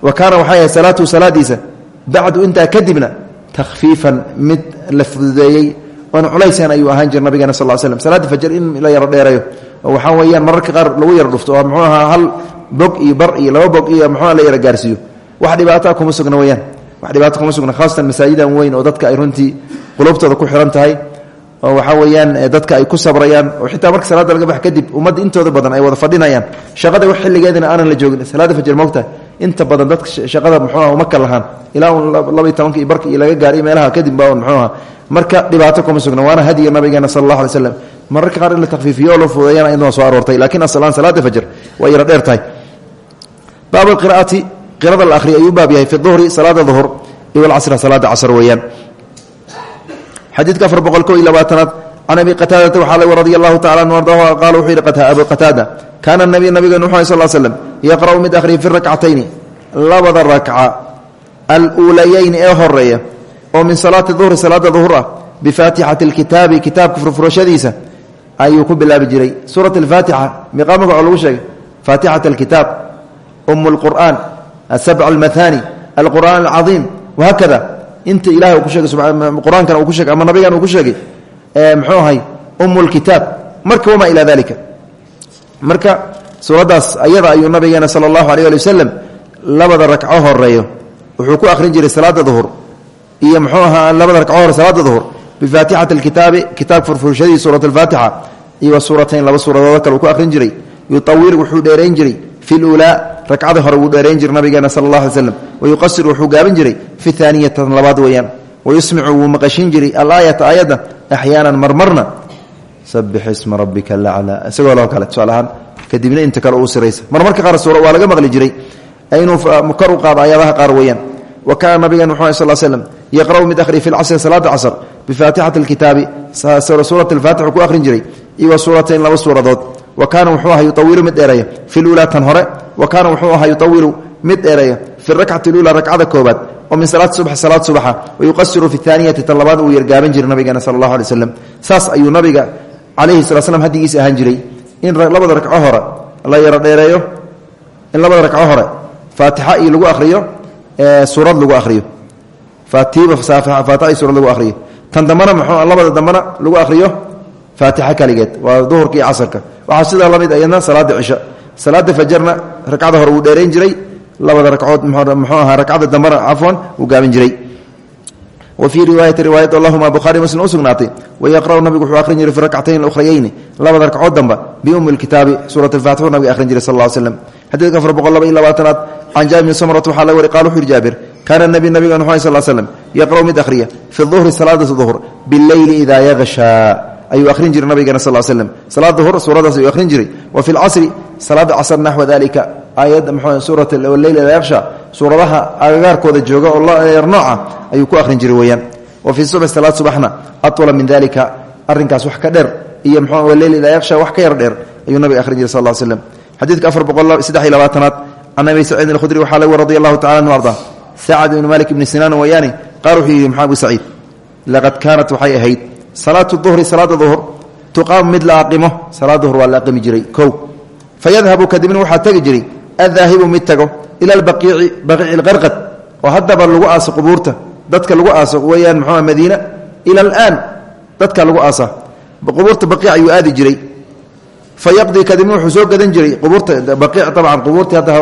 wa kaana waxaa yahay salaatuhu salaadiisa bacdu intaa kadibna takhfiifan mid la fududeeyey. Oon culaysan ayuu ahaan jira nabigeena sal l slm salaada fajr in la yaro dheerayo. Oo waxaa weeyaan mararka qaar lagu yaro dhufto oo hal bog iyo bar iyo laba bog iyo muxuua la yaro gaarsiiyo. Wax dhibaataa kuma sugna wax dhibaato kuma sugna khaasatan masaajidan weyn oo dadka ay runtii qulubtooda ku xiran tahay oo waxaa weeyaan dadka ay ku sabrayaan oo xitaa marka salaada laga bax kadib ummadda intooda badan ay wada fadhinayaan. Shaqada wax xilligeedana aanan la joogin salaada fajr moogtahay inta badan dadka shaqada muxuuaha uma ka lahaan. Ilaa un labaiy tobanka barka iyo laga gaariy meelaha kadib baa un marka dhibaato kuma sugna waana hadiga nabigeena sala allah alay slam qaar in la takfiifiyo oo la fududeeyana iyadoo soo aroortay lakiin asalaan salaada fajr waa yara dheer tahay. Baabu qiraa'ati qirada la ahriyo ayuu baab fi duhri salaada duhur iyo alcasra salaada casr weeyaan xadiidka afar boqol ko iyo labaatanaad can abi qataadata waxaa lag radi allahu tacala anu ardahu qaala wuxuu yidhi abu qataada kaana nabiy nabigeenu wuxu sal slm yaqra'u mid akhriya fi rakcatayni labada rakca aluulayeyni ee horreeya oo min salaati duhri salaada duhur ah bifaatixati alkitaabi kitaabka furfurashadiisa ayuu ku bilaabi jiray. Suurat alfaatixa miqaa magaco lagu sheegay? Faatixat alkitaab um lqur'aan asabc almathani alqur'aan alcaiim wahaakada inta ilahay ku sheegay qur'aankan uu ku sheegay ama nabigan uu ku sheegay mxuu ahay um lkitaab marka wamaa ilaa dalika marka suuraddaas ayada ayuu nabigeena sala allahu alay ali wasalam labada ragco horeeyo wuxuu ku akhrin jiray salaada duhur iyo mxuu ahaa labada ragco hore salaada duhur bifaatixati alkitaabi kitaab furfurshadii suurat alfaatixa iyo wa laba suuradood kale ku akhrin jiray. Yuawil wuxuu dheerayn jiray fi luulaa ragcada hore wuu dheerayn jiray nabigeena sala allah alay slam wayuqasir wuxuu gaabin jiray fi aaniyatan labaad weeyaan wayusmicu wuu maqashin jiray alaayata aayadda axyaanan marmarna sabix isma rabbika laclaa isagoo loo kale tusaale ahaan kadibna inta kale uu siraysa marmarka qaar suura waa laga maqli jiray inuu kor u qaado aayadaha qaar weeyaan wa kaana nabigan muxuu sal slm yaqra'u mid akhri fi lcasri salaada casr bifaatixati alkitaabi suurat alfaatixu wa kaana wuxuu aha yuawilu mid dheereeya fi luulaa tan hore. Wa kaana wuxuu ahaa yuawilu mid dheereeya fi rakcati luulaa ragcada koobaad oo min salaati subx salaad subaxa. Wayuqasiru fi aaniyati tan labaad uu yargaaban jiray nabigeena sala allahu alay waslam saas ayuu nabiga calayhi sala slam hadigiisa ahaan jiray. In labada ragco hore la yaro dheereeyo in labada ragco hore faatixa iyo lagu ahriyo suurad lagu ahriyo faatiba faatixa suurad labada dambana lagu ahriyo faatixa kaligeed. Waa duhurka iyo casarka. Waxaa sidaa la mid ayadna salaada cisho salaada fajarna ragcada hore wuu dheerayn jiray. Labada ragcood muxuu ahaa ragcada dambana cafwan wuu gaabin jiray. Wa fii riwaayati riwaayat allahuma bukhaari muslim u sugnaatay wayaqra'u nabigu wuxuu akhrin jiray fi rakcatayn ukhrayeyni labada ragcood damba biumi lkitaabi suurat alfatixu nabiga akhrin jiray sal ll slam xadiidka afar boqol laba iyo labaatanaad can jaabir bni samrat waxaa la wari qala wuxu yidhi jaabir kaana nabi nabiga nuxu sal slam yaqra'u mid akhriya fi duhri salaada duhur bileyli idaa yagshaa ayuu akhrin jiray nabigeena sal slm salaad duhur suuradaas ayuu akhrin jiray. Wa fi lcasri salaada casr naxwa dalika aayadda mxuu suurat leyl idaa yaksha suuradaha agagaarkooda jooga oo yar nooca ayuu ku akhrin jiray weeyaan. Wa fii subx salaad subaxna atwala min dalika arrinkaas wax ka dheer iyo mxuu leyl idaa yaksha wax ka yar dheer ayuu nabiga akhrin jiray sal l slm xadiidka afar boqol saddex iyo labaatanaad. Can abi saciidin alkhudri waxaa laga radi allahu tacala anhu arda sacad ibni malik ibni sinaan wayaani qaal wuxuu yidhi maxaa abu saciid laqad kaanat waxay ahayd salaatu duhri salaada duhur tuqaamu mid la aqimo salaad duhur waa aqimi jiray. Kow fayadhabu kadibna waxaa tegi jiray adaahibu mid tago ila albaqiici baqiici lqarqad oo haddaba lagu aaso qubuurta dadka lagu aaso weeyaan muxuua madiina ila alaan dadka lagu aasa. Qubuurta baqiic ayuu aadi jiray. Fayaqdii kadibna wuxuu soo gadan jiray qubuurta baqiic tabcan qubuurtii hadda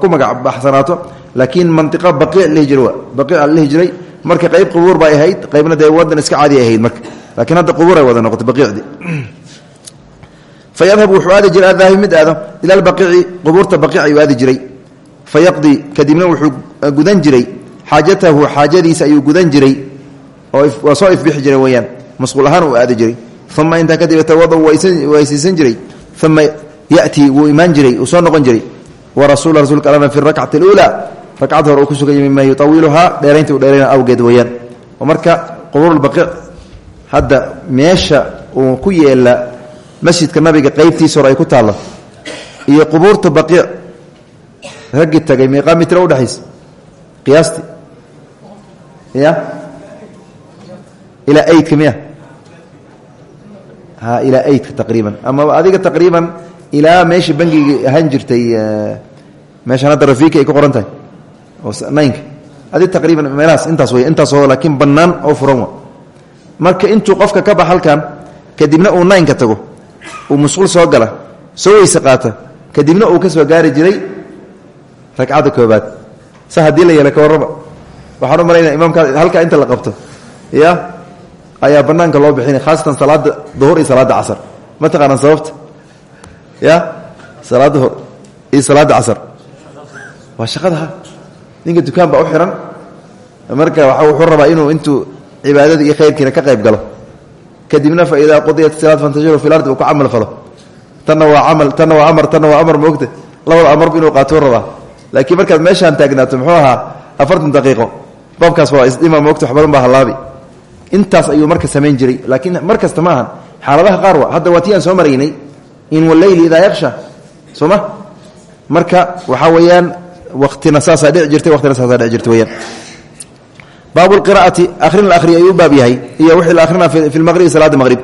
ku magac baxsanaato laakiin mantiqa baqiic lihi waa baqiic lihi jiray marka qayb qubuur bay ahayd qaybna dee wadan iska caadi ahayd marka. Laakiin hadda qubuur ay wada noqotay baqiicdii fayadhabu wuxuu aadi jiray adaahibi mid aado ila albaqiici qubuurta baqiic ayuu jiray. Fayaqdii kadibna wuxuu gudan jiray. Xaajatahu xaajadiisa ayuu gudan jiray. Oo waa soo ifbixi jiray weeyaan. Masquul ahaan uu aadi jiray. Uma intaa kadib yatawada waysiisan jiray. Uma yatii wuu imaan jiray uu noqon jiray. Wa rasul rasuulka alana fi rakcati اluulaa ragcadda hore uu ku sugan yahy mima yuawiluhaa dheeraynta u dheerayna awgeed weeyaan. Oo marka qubuurulbaqiic hadda meesha uu ku yeela masjidka nabiga qeybtiisa hore ay ku taallo iyo qubuurta baqiic raggii tagay meeqaa mitra udhexaysa qiyaastii ya? Ilaa eydka miya? Ha ilaa eydka taqriiban. Ama adiga taqriiban ilaa meeshii bangigii ahaan jirtay meeshaan hadda rafiiki ay ku qoran tahay oo naynka adi taqriiban meelahaas intaas wey intaasoo laakiin bannaan oo furan wa marka intuu qofka ka bax halkan kadibna uu naynka tago uu musquul soo gala soo weyse qaata kadibna uu ka gaari jiray ragcadda koobaad sa la yeela ka warraba. Waxaan u malaynaya imaamka halkaa inta la qabto. Ya ayaa banaanka loo bixinay khaasatan salaada duhur iyo salaada casar. Ma taqaanaan sababta? Ya salaad duhur iyo salaada casar. Waa shaqadaha ninka dukaan baa u xiran. Marka wuxuu rabaa inuu intuu cibaadada iyo khayrkiina ka qayb galo. Kadibna fa idaa qudiyat salaad fantashiru fi lardi uu ku camal falo. Tanna waa camal tanna waa amar tanna waa amar moogta labada amarba inuu rabaa laakiin markaad meeshaan taagnaato muxuu ahaa afartan daqiiqo. Baabkaas waa isdhima moogta wax badan baa halaabi intaas ayuu marka samayn jiray. Laakiin mar kasta xaaladaha qaar hadda waa soo maraynay in waleyli idaa yaksha soo ma? Marka waxaa weeyaan watina saasaa dhici jirtay watina saasaa dhici jirta weyaan baabu lqiraa'ati akhrin la akhriyo ayuu baab yahay iyo wixii la akhrina fi lmaqribi salaada maqrib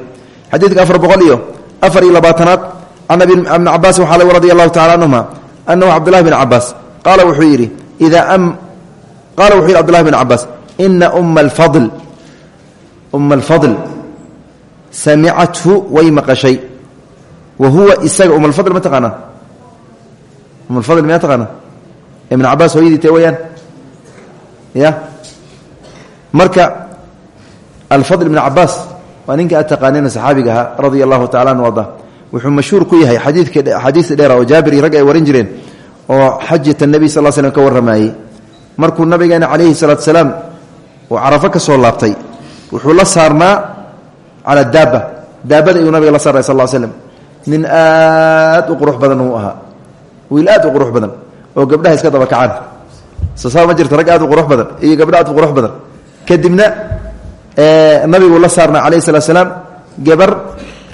xadiidka afar boqol iyo afar iyo labaatanaad can ibni cabaasin waxaa laga radi allahu tacala canhuma anahu cabdullahi bn cabaas qaala wuxuu yidhi idaa qaala wuxuu yidhi cbdullahi bn cabaas ina uma alfadl uma alfadl samicathu way maqashay wa huwa isaga um alfadl ma taqaanaa? Um alfadl miyaa taqaanaa ibn cabaas hooyadii tee weyaan ya? Marka alfadl ibn cabaas waa ninka aad taqaanina saxaabiga ahaa radia allahu tacala an arda. Wuxuu mashhuur ku yahay xadiidxadiis dheer oo jaabir iyo ay warin jireen oo xajata nebi sal slm ka warramayey markuu nabigeena calayhi salaatu salaam uu carafo ka soo laabtay wuxuu la saarnaa cala daaba. Daabada ayuu nabiga la saarnay sal slm nin aad u qurux badan uu ahaa. Wiil aad u qurux badan oo gabdhaha iska daba kacaan. Sosaa ma jirto rag aad u qurux badan iyo gabdha aad u qurux badan. Kadibna nabigu la saarnaa calayhi salaam gabar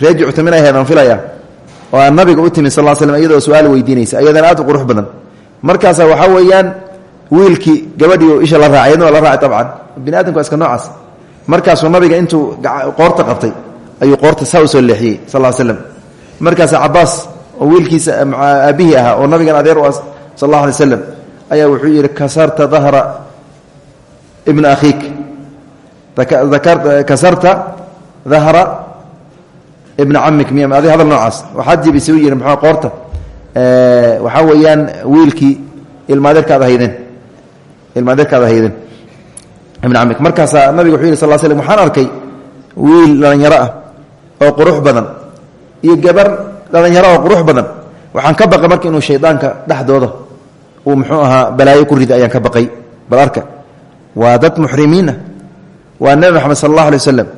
reer juctamin ay heedaan filaya oo nabiga u timi sal l slm iyadoo su'aal weydiinaysa ayadana aad u qurux badan. Markaasa waxaa weeyaan wiilkii gabadhii isha la raacay yadna la raacay abcan bini adamku waa iska noocaas. Nabiga intuu qoorta qabtay ayuu qoorta saa u soo leexiyey sal l cabaas oo wiilkiisa aabihii oo nabigan adeer u sal alla alay slam ayaa wuxuu yidhi kasarta dahra ibna akhiik. Kasarta dahra ibna camik miy adi hadal noocaas. Waxaad jibisay u yihi mxua qoorta waxaa weeyaan wiilkii ilmaadeerkaad ahaydeen ilmaadeerkaad ahaydeen ibna camik markaasaa nabiga wuxuu yidhi sal slm waxaan arkay wiil dhalinyaro ah oo qurux badan iyo gabar dhalinyaro oo qurux badan. Waxaan ka baqay marka inuu shaydaanka dhexdooda uu muxuu ahaa balaayo ku rida ayaan ka baqay. Bal arka waa dad muxrimiinah waa nebi maxamed sal allah alay waslem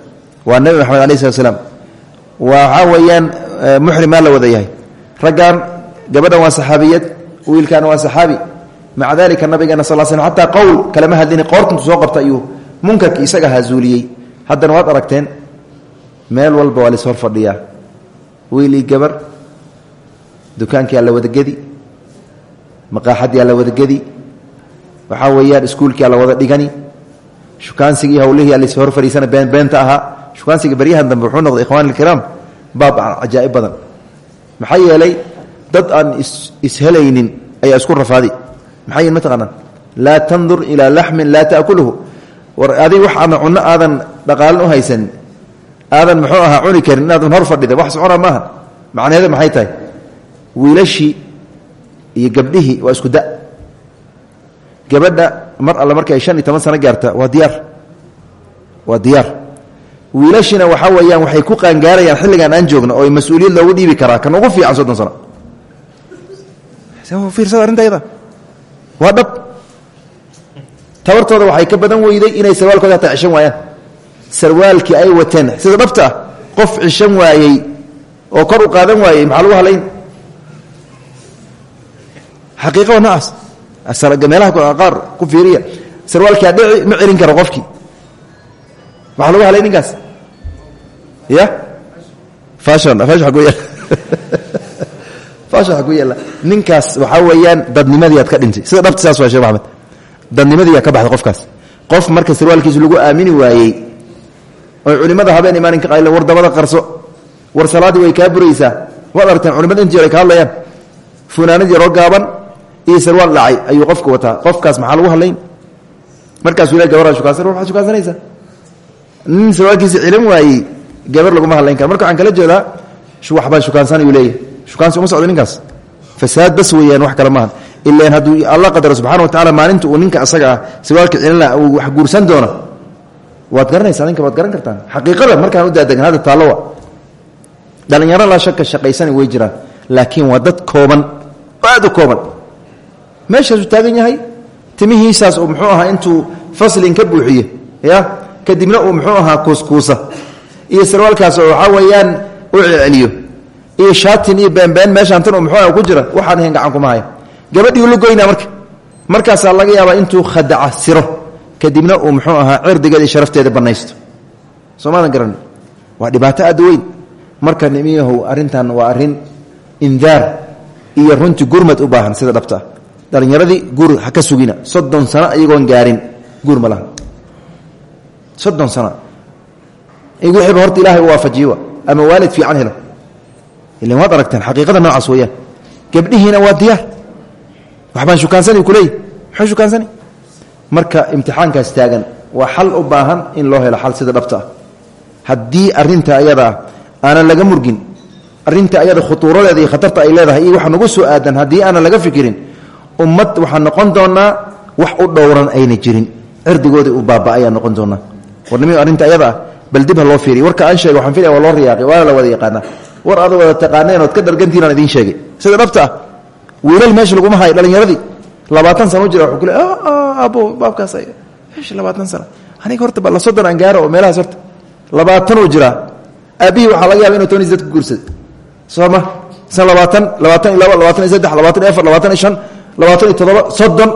waa maxamed alay slat slam waxaa weeyaan muxrimaa la wada yahay. Raggan gabadhan waa saxaabiyad wiilkaana waa saxaabi. Maca dalika nabigeena sal sl xataa qowl kalama hadlini qoortintu soo qabta ayuu munkarki isaga ahaa haddana waad aragteen meel walba waa lais hor fadhiyaa. Gabar dukaankii aa la wadagedi maqaaxadii aa la wadagedi waxaa weeyaan iskuulkii aa la wada dhigani. Shukaansigii hawlihii aa las hor fadhiisana been beenta ahaa. Shukaansiga baryahan dambe wuxuu noqday ikhwaan ilkiraam baab cajaa'ib badan. Maxaa yeelay dad aan ishelaynin ayaa isku rafaadi. Maxaa yihiin mataqaanaa laa tandur ilaa laxmin laa taakuluhu war adig wax aadna cunno aadan dhaqaalan u haysanin aadan muxuu ahaa cuni karin inaadan hor fadhida wax socona maaha. Macnaheeda maxay tahay? Wiilashii iyo gabdhihii waa isku da. Gabadha mar alle markay shan iyo toban sano gaarta waa diyaar. Waa diyaar. Wiilashina waxaa weeyaan waxay ku qaangaarayaan xilligan aan joogno oo mas'uuliyad loogu dhiibi karaa kan ugu fiican soddon sano. Fiirsada arrintayda waa dhab. Tabartooda waxay ka badan weyday inay sarwaalkooda hataa cishan waayaan. Sarwaalkii ay wateen sida dhabta ah qof cishan waayey oo kor u qaadan waayey maxaa lagu halayn xaqiiqa waa noocaas meelaha qaar ku fiiriya. Sarwaalkaa dhici ma celin karo qofkii. Maxaa lagu halay ninkaas? Ya? Fasha ku yeela. Ninkaas waxaa weeyaan dadnimadii aad ka dhintay. Sida dhabta saas waa shekh maxamed. Dadnimadii yaa ka baxday qofkaas. Qof marka sarwaalkiisu lagu aamini waayey oy culimmada habeen imaanin ka qayla war dabada qarso war salaaddii way kaa buraysaa waad aragteen culimada intii hore ka hadlayaan. Funaanad yaroo gaaban iyo sarwaal dhacay ayuu qofka wataa. Qofkaas maxaa lagu hadlayn? Markaasuu le gabarraa shukaansan waxaad shukaansanaysaa nin sarwaalkiisa cilan waayey gabar laguma hadlayn karo. Marka waxaan kala jeedaa waxbaan shukaansan ayuu leeyahy shukaansi uma socdo ninkaas. Fasaad bas weeyaan wax kale maaha ilan hadduu alla qadaro subxana wa tacala maalinta uu ninka asaga ah sarwaalka cilanla uu wax guursan doono waad garanaysaa ninka waad garan kartaan? Xaqiiqada markaan u daadegan hadda taallowa dhalinyaro laa shaka shaqaysani way jiraan laakiin waa dad kooban oo aad u kooban meeshaasuu taagan yahay timihiisaas uu muxuu ahaa intuu faslin ka buuxiye ya? Kadibna uu muxuu ahaa kuuskuusa. Iyo sarwaalkaas oo waxaa weeyaan u celceliyo. Iyo shaatin iyo beenbeen meeshaantan uu muxuu ku jira waxaan ahayn gacan kuma haya gabadhii ula goynaa marka markaasaa laga yaabaa intuu khadaca siro. Kadibna uu muxuu ahaa cirdigeeda sharafteeda banaysto soomaadan garan waa dhibaato aad weyn. Marka nimiyahow arrintan waa arrin indaar iyo runtii gurmad u baahan sida dhabta. ah dhalinyaradii guur ha ka sugina. Soddon sano iyagoon gaarin. Guur ma laha. Soddon sano. Wixiiba horta ilahay u waafajiyo ama waalid fiican helo? Ilan waad aragteen xaqiiqada noocaas weeyaan. Gabdhihiina waa diyaar. Waxbaan shukaansani kuleeyi muxuu shukaansani. Marka imtixaankaas taagan waa xal u baahan in loo helo xal sida dhabta ah. Arinta ayada ah aanan laga murgin arinta ayada khutuuradeeda iyo khatarta ay leedahay waxa nagu soo aadan haddii aanan laga fikirin ummad waxaan noqon doonaa wax u dhowran ayna jirin. Cirdigoodii u baaba ayaa noqon doonaa. Warnimi arrinta ayada ah loo fiiriy warka aan sheegay waxaan filaya loo riyaaqay waana la wada yaqaanaa. War adu wada taqaaneen ood ka dhargantiin aan sheegay. Sida dhabta ah meesha laguma hayo dhalinyaradii labaatan sano u jira wuxuu ku le abo baabkaas meesha labaatan sano. Aniga horta balla soddon aan gaaro oo meelahaas horta. Labaatan uu jiraa aabihii waxaa laga yaba inu toban iyo saddex ku guursaday. Soo ma? San labaatan labaatan iyo laba labaatan iyo labaatan iyo toddoba soddon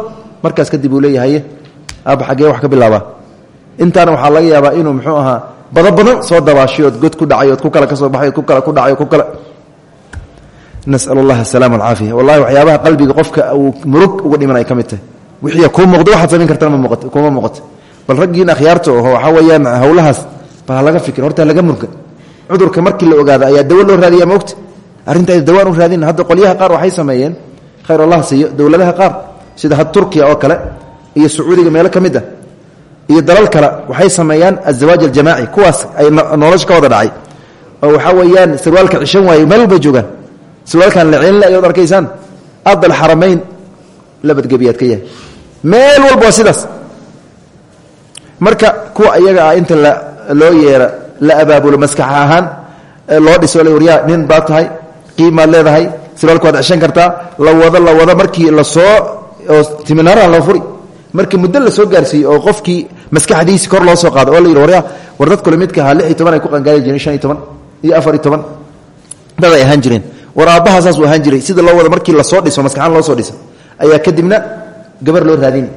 markaas kadib uu leeyahaye aaba xaggee wax ka bilaabaa intaana waxaa laga yaabaa inuu muxuu ahaa bada badan soo dabaashay ood god ku dhacay ood ku kale ka soo baxay ood ku kale ku dhacay ood ku kale nasal allah asalaama alcaafiya wallahi waxyaabaha qalbiga qofka uu murug uga dhiman ay ka mid tahay. Wixii kuu muuqdo waxaad samayn kartana ma muuqato kuma muuqato bal raggiina akhyaarta oho waxaa weeyaan howlahaas bal ha laga fikir horta laga murga. Cudurka markii la ogaado ayaa dawo loo raadiya maogta arrintaas dawaan u raadin hadda qolyaha qaar waxay sameeyeen khayr allah siiyo dowladaha qaar sida had turkiya oo kale iyo sacuudiga meelo ka mid ah iyo dalal kale waxay sameeyaan azawaaj aljamaaci kuwaas ay nolosha ka wada dhacay. Oo waxaa weeyaan sarwaalka cishan waaye meel walbay joogaan. Sarwaalkan la celin layood arkaysaan ardal xaramayn labadgebiyaad ka yahay. Meel walba sidaas. Marka kuwa iyaga ah inta loo yeera la abaabulo maskax ahaan loo dhiso waryaa nin baad tahay qiimaad leedahay sarwaalka waad cishan kartaa la wado la wado markii la soo oo timinaaraha loo furi markii muddo la soo gaarsiiyey oo qofkii maskaxdiisi kor loo soo qaado oo la yidhi waryaa war dad kule midka ahaa lix iyo toban ay ku qangaari jireen shan iyo toban iyo afar iyo toban. Dad ay ahaan jireen. War aabbaha saas uu ahaan jiray. Sida loo wado markii la soo dhiso maskaxaan loo soo dhiso ayaa kadibna gabar loo raadini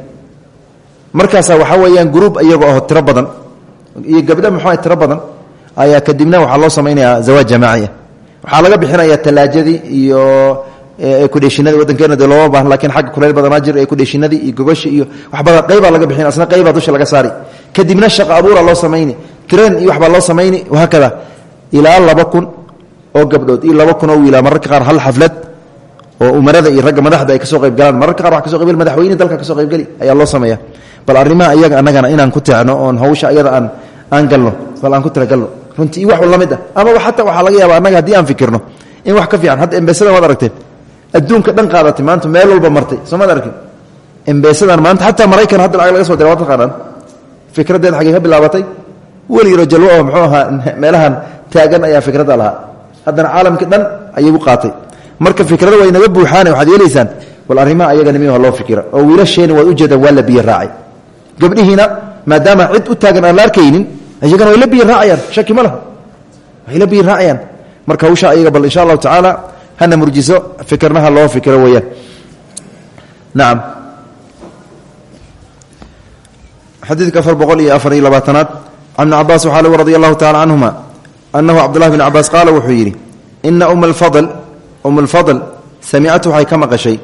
markaasaa waxaa weeyaan gruub iyago aho tiro badan. Iyo gabdho muxuu tiro badan? Ayaa kadibna waxaa loo samaynayaa zawaaj jamaaciya waxaa laga bixinayaa talaajadii iyo kudheeshinadii wadankeena de looma baahn lakiin xagga kuleyl badanaa jir kudheeshinadii iyo gogoshi iyo wax badan qaybaa laga bixin asna qaybaa dusha laga saari. Kadibna shaqa abuura loo samayni treen iyo waxbaa loo samayni wahaakada ilaa laba kun oo gabdhood iyo laba kun oo wiila mararka qaar hal xaflad oo umarada iyo ragga madaxda ay ka soo qaybgalaan mararka qaar wa kaso qayb madaxweyne dalka ka soo qaybgeli ayaa loo sameeya. Bal arrimaha iyaga annagana inaan ku teecno oon hawsha ayada aan aan galno bal aan ku talagalno runtii wax la mid ah. Amaba xataa waxaa laga yaaba annaga haddii aan fikirno in wax ka fiican. Hadda embesadan waad aragteen adduunka dhan qaadatay maanta meel walba martay. Soo maad arkin maanta xataa maraykan hadda lacag laga so dira waa taqaanaan fikraddeed xaggee ka bilaabatay? Weligiro jalwo oo muxuu ahaa meelahan taagan ayaa fikradda lahaa. Haddana caalamkii dhan ayagu qaatay. Marka fikrada way naga buuxaane waxaad yeelaysaan bal arrimaha ayaga nimiha loo fikira oo wiilasheeni waad ujeedaan waa la biyo raacay. Gabdhihiina maadaama cid u taagan aan la arkaynin iyagana way la biyo raacayaan. Shaki ma laha. Way la biyo raacayaan. Marka hawsha ayaga bal insha allahu tacaala hana murjiso fikirnaha loo fikiro weeyaan. Nacam xadiidka afar boqol iyo afar iyo labaatanaad can ibni cabaas waxaa lg radi allahu tacala canhuma anahu cabdullahi bn cabaas qaala wuxuu yidhi ina uma alfadl uma alfadl samicatu waxay ka maqashay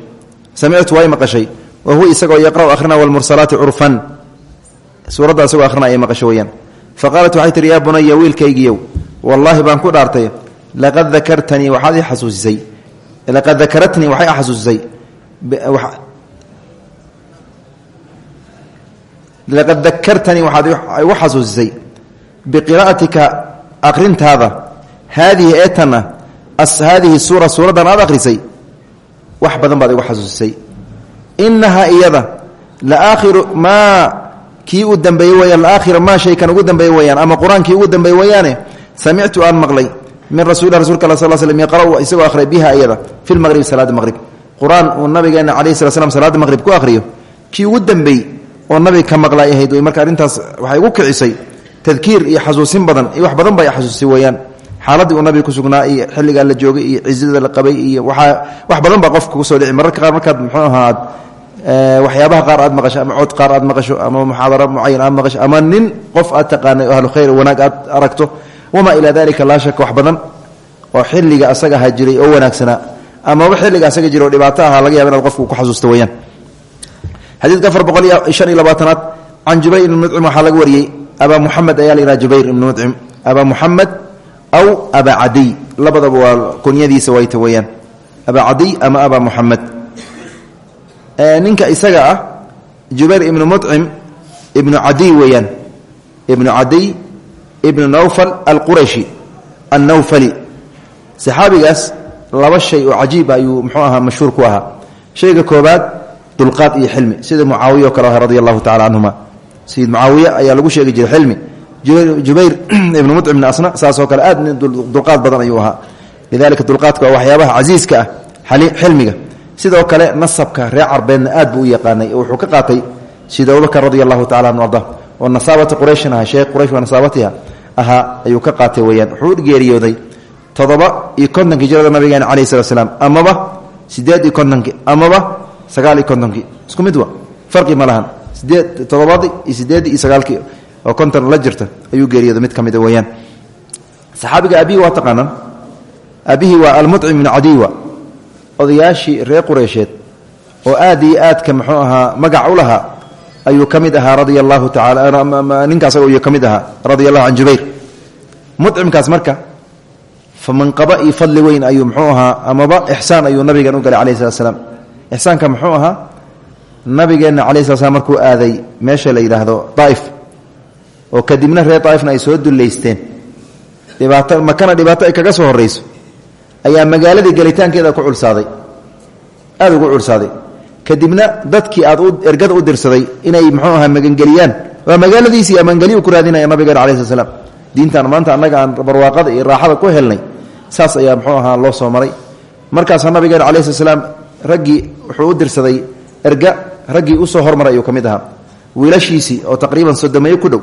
samictu way maqashay wa huwa isagoo yaqra'u akhrina walmursalaati curfan suuradda isagoo akhrina ayay maqasho weeyaan faqaalat waxay tihi yaa bunaya wiilkaygiiyow wallaahi baan ku dhaartay laqad dakartanii waxaad ii xasuusisay laqad dakaratnii waxay xasuusisay laqad dakartanii waxaad igu xasuusisay biqiraa'atika aqrintaada haadihi eetana haadihi suura suuraddan aad akhrisay wax badan baad igu xasuusisay. Inahaa iyada laakhiru maa kii u dambeeyey weyaan laakhira maa shaykan ugu dambeeye weyaan ama qur'aankii ugu dambeeye weeyaane samictu aan maqlay min rasuuli rasulka al sl slm yaqra'u isagoo akhriya biha iyada fi lmaqribi salaada maqrib qur'aan uu nabigeena calayhi slat slam salaada maqrib ku akhriyo kii ugu dambeey oo nabiga ka maqlay ahayd wey marka arrintaas waxay igu kicisay tadkiir iyo xasuusin badan iyo wax badan ba xasuusisay weeyaan. Xaaladii uu nabiga kusugnaa iyo xilligaa la joogay iyo cizada la qabay iyo waaa wax badan baa qofka ku soo dhici mararka qaar markaad muxuu ahaad waxyaabaha qaar aad maqasho ama cod qaar aad maqasho ama muxaadaro mucayan aad maqasho ama nin qof aad taqaanay ahlu khayr wanaag aad aragto wamaa ilaa dalika laa shaka wax badan oo xilliga asaga ahaa jiray oo wanaagsanaa amaba xilliga asaga jira oo dhibaato ahaa laga yaba inaad qofku ku xasuusto weyaan xadiidka afar boqol iyo shan iyo labaatanaad can jubayr ibni mudcim waxaa laga wariyey abaa muxamed ayaa la yidhaha jubayr ibni mudcim abaa muxamed aw abaa cadiy. Labadaba waa kunyadiisa wayta weyaan abaa cadiy ama abaa muxamed ninka isaga ah jubayr ibnu mucim ibnu cadiy weeyaan. Ibnu cadiy ibnu nawfal alqurashi annawfali. Saxaabigaas laba shay oo cajiib ayuu muxuu ahaa mashhuur ku ahaa. Shayga koobaad dulqaad iyo xilmi. Sida mucaawiya o kale ah radia allahu tacala ayaa lagu sheegi jiray xilmi. Jubayr ibnu mucimna asna saasoo kale aad dulqaad badan ayuu ahaa. Lidalika dulqaadka waa waxyaabaha casiiska ah xilmiga sidoo kale nasabka reer carbeedna aad buu u yaqaanay oo wuxuu ka qaatay sida abubakr radi allahu tacala anhu arda oo nasaabata qurayshin aha sheekh quraysh waa nasaabatiha ahaa ayuu ka qaatay weyaan wuxuu geeriyooday toddoba iyo kontonkii jirada nabigeena calayh salat slaam amaba sideed iyo kontonkii amaba sagaal iyo kontonkii isku mid wa? Farqi ma sideed toddobadii iyo sagaalkii oo konton la jirta ayuu geeriyooday mid ka mida weyaan saxaabiga abihi waa taqaanaan. Aabihii waa almucim ibnu cadiwa odayaashii reer qureysheed oo aad iyo aadka muxuu ahaa magac u lahaa ayuu ka mid ahaa radia allahu taala ninkaas ayuu ka mid ahaa radia allahu can jubayr. Mucimkaas marka famanqaba iyo fadli weyn ayuu muxuu ahaa amaba ixsaan ayuu nabigan u galay calayh salat slaam ixsaanka muxuu ahaa nabigeenna calayh slat slam markuu aaday meesha la yidhaahdo daa'if oo kadibna reer daa'ifna ay soo dullaysteen dhibaato makana dhibaato ay kaga soo horrayso ayaa magaaladii gelitaankeeda ku culsaaday. Aada ugu culsaaday. Kadibna dadkii aad ergada u dirsaday inay muxuu ahaa magangeliyaan. Waa magaaladiisii amangeliyu ku raadinaya nabigeena cala slat slam maanta annaga aan barwaaqada iyo raaxada ku helnay saas ayaa muxuu ahaa loo soo maray. Markaasaa nabigeena cala slat slaam wuxuu u dirsaday erga raggii u soo hormaray ayuu ka mid ahaa. Oo taqriiban sodomeeyo ku dhow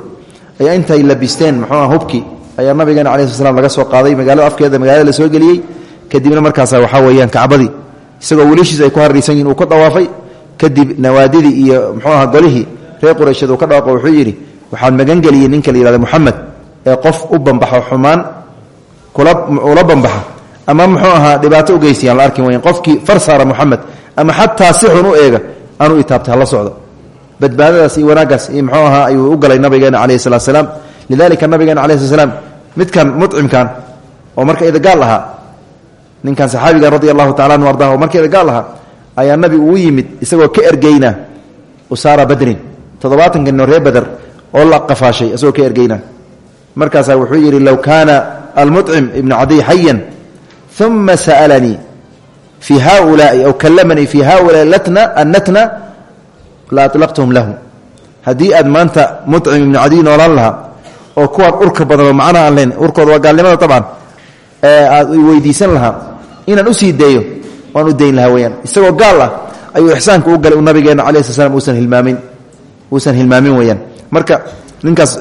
ayaa intay labisteen muxuu aha hubkii ayaa nabigeena slat slam laga soo qaaday magaalada afkeeda magaalada la soo geliyey kadibna markaasa waxaa weeyaan kacbadii isagoo wiilashiisa ay ku harraysan yihiin uu ku dhawaafay kadib nawaadidii iyo muxuu aha golihii reer quraysheed uu ka dhawaaqo wuxuu yidhi waxaan magangeliyey ninka la yihahda ee qof u bambaxo xumaan ula bambaxa. Ama muxuu ahaa dhibaato ugeystayaan la arkin weyan qofkii far saara ama xataa si u eega anuu itaabtay hala socdo. Badbaadadaas iyo wanaaggaas iyo muxuu ahaa ayuu u galay nabigeena calayhi salaam. Lidalika nabigeena calayi slat slam midkan mucimkan oo marka idagaal ahaa ninkan saxaabiga radi allahu tacala anu ardah oo markeeda gaal ayaa nabigu uu yimid isagoo ka ergeyna usaara badrin toddobaatanka noo ree bader oo la qafaashay isagoo ka ergeyna markaasaa wuxuu yidhi low kaana almucim ibnu cadiy xayan uma sa'alanii fii haulaai aw kallamanii fii haulaai latna annatna la atlaqtuhum lahu haddii aad maanta mucim ibnu cadiy oo kuwaan urka badanoo macnaha aan len urkooda waa gaalnimada tabcan aad weydiisan lahaa inaan u sii deeyo waan u dayn lahaa weyaan isagoo gaal ah ayuu ixsaanka u galay nabigeena cala sl slam hilmaamin uusan hilmaamin weyaan marka ninkaas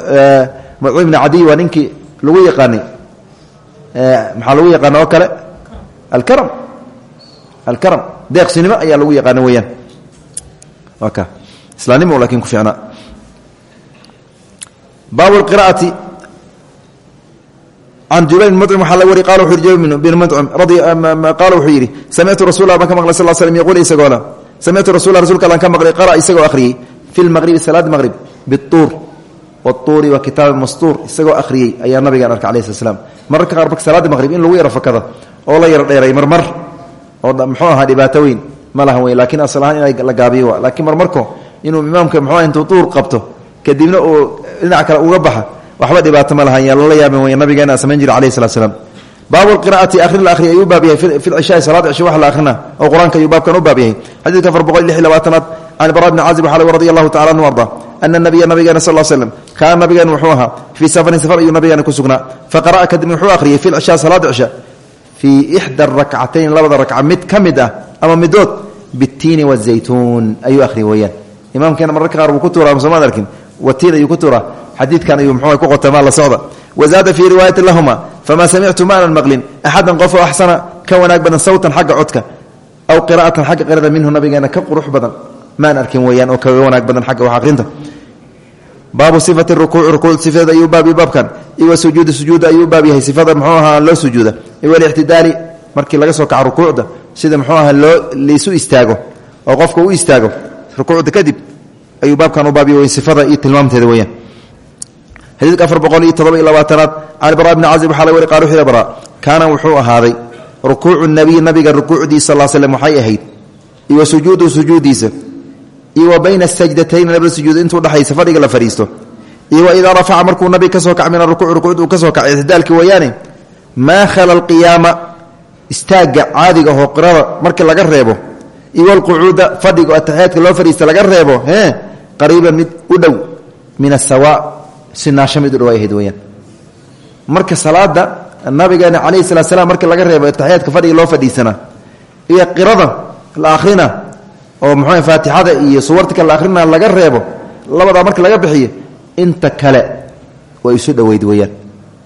mucim ibn cadiy waa ninkii lagu yaqaanay maxaa lagu yaqaana oo kale? Alkaram. Alkaram. Deeqsinimo ayaa lagu yaqaana weyaan islaamnimo laakiin ku fiicnaa baabu qira'ati jubayr mucim waxaa laga wari qala wuxu yiri jubayr bin mucim qaala wuxuu yidhi samictu rasul baan ka maqlay sal slm yaquul isagoona samictu rasul rasulka allan ka maqlay qara isagoo akhriyey fi lmaqribi salaad maqrib bituur watuuri wa kitaabi mastuur isagoo akhriyey ayaa nabigaan arkay alayh slat slam mararka qaar marka salaada maqrib in lagu yaro fakada oo la yaro dheeray marmar oo muxuu ahaa dhibaato weyn ma lahan wey lakiin asal ahaan in la gaabiyo laakiin marmarko inuu imaamka muxuu intuu tuur qabto kadibna uu dhinac kale uga baxa waxba dhibaato ma lahan yaa lala yaabin wey nabigeena samayn jira alayh salat slam baabu qira'ati akhrin la akhriya ayuu baab yahay. Fi lcishaai salaad cisho wax la akhrina oo qur'aanka ayuu baabkan u baab yahay. Xadiidka afar boqol lix labaatanaad can bara bni caazib waxaa radi allahu tacala anhu arda ana nabiya nabigeena sal slm kaana nabigeena wuxuu ahaa fii safarin safar ayuu nabigeena ku sugnaa. Faqara'a kadibna wuxuu akhriyey fi lcishaa salaada cisha fii ixda rakcatayn labada rakca mid ka mid ah ama midood bitiini wazaytuun ayuu akhriya weyaan imaamkeena mararka qaar wuu ku tuuraa somaad arkin? Watiin ayuu ku tuuraa xadiidkan ayuu mxuu ku qotamaa la socda. Wazaada fii riwaayati lahuma famaa samictu maanan maqlin axadan qof oo axsana ka wanaag badan sawtan xagga codka aw qira'atan xagga qirada minhu nabigeena ka qurux badan. Maan arkin weeyaan oo kaga wanaag badan xagga wax aqrinta. Baabu sifati rukuuci rukuuc sifadeeda ayuu baab baabkan iwa sujuudi sujuudda ayuu baab yahay. Sifada muxuu ahaa loo sujuuda. Iwa alictidaali markii laga soo kaco rukuucda sida muxuu aha loo laysu istaago oo qofka u istaago rukuucda kadib ayuu baabkan u baabya sifada weyaan xadiidka afar boqol iyo todoba iyo labaatanaad can bara bni cazib waxaa wuxuu bara kaana wuxuu ahaaday rukuucu nabiy nabiga rukuucdiisa sal slm waxay ahayd iyo sujuudu sujuudiisa iyo wa bayna sajdatayn labada sujuud intuu dhexaysa fadhiga la fadhiisto iyo wa idaa rafaca markuu nabiga ka soo kac min arukuuc rukuucd uu ka soo kacay ictidaalkii weeyaane maa khala alqiyaama istaagga caadiga ahoo qirada laga reebo iyo alqucuuda fadhiga ataxiyaadka loo fadhiista laga reebo e qariiban mid u dhow min asawa u marka salaada nabigeena calayhi salatu slam marka laga reebo ataxiyaadka fadhiga loo fadhiisana iyo qirada la akhrina oo muxuu faatixada iyo suwarta kale la akhrina laga reebo labadaa marka laga bixiyo inta kale way isu dhoweyd weyaan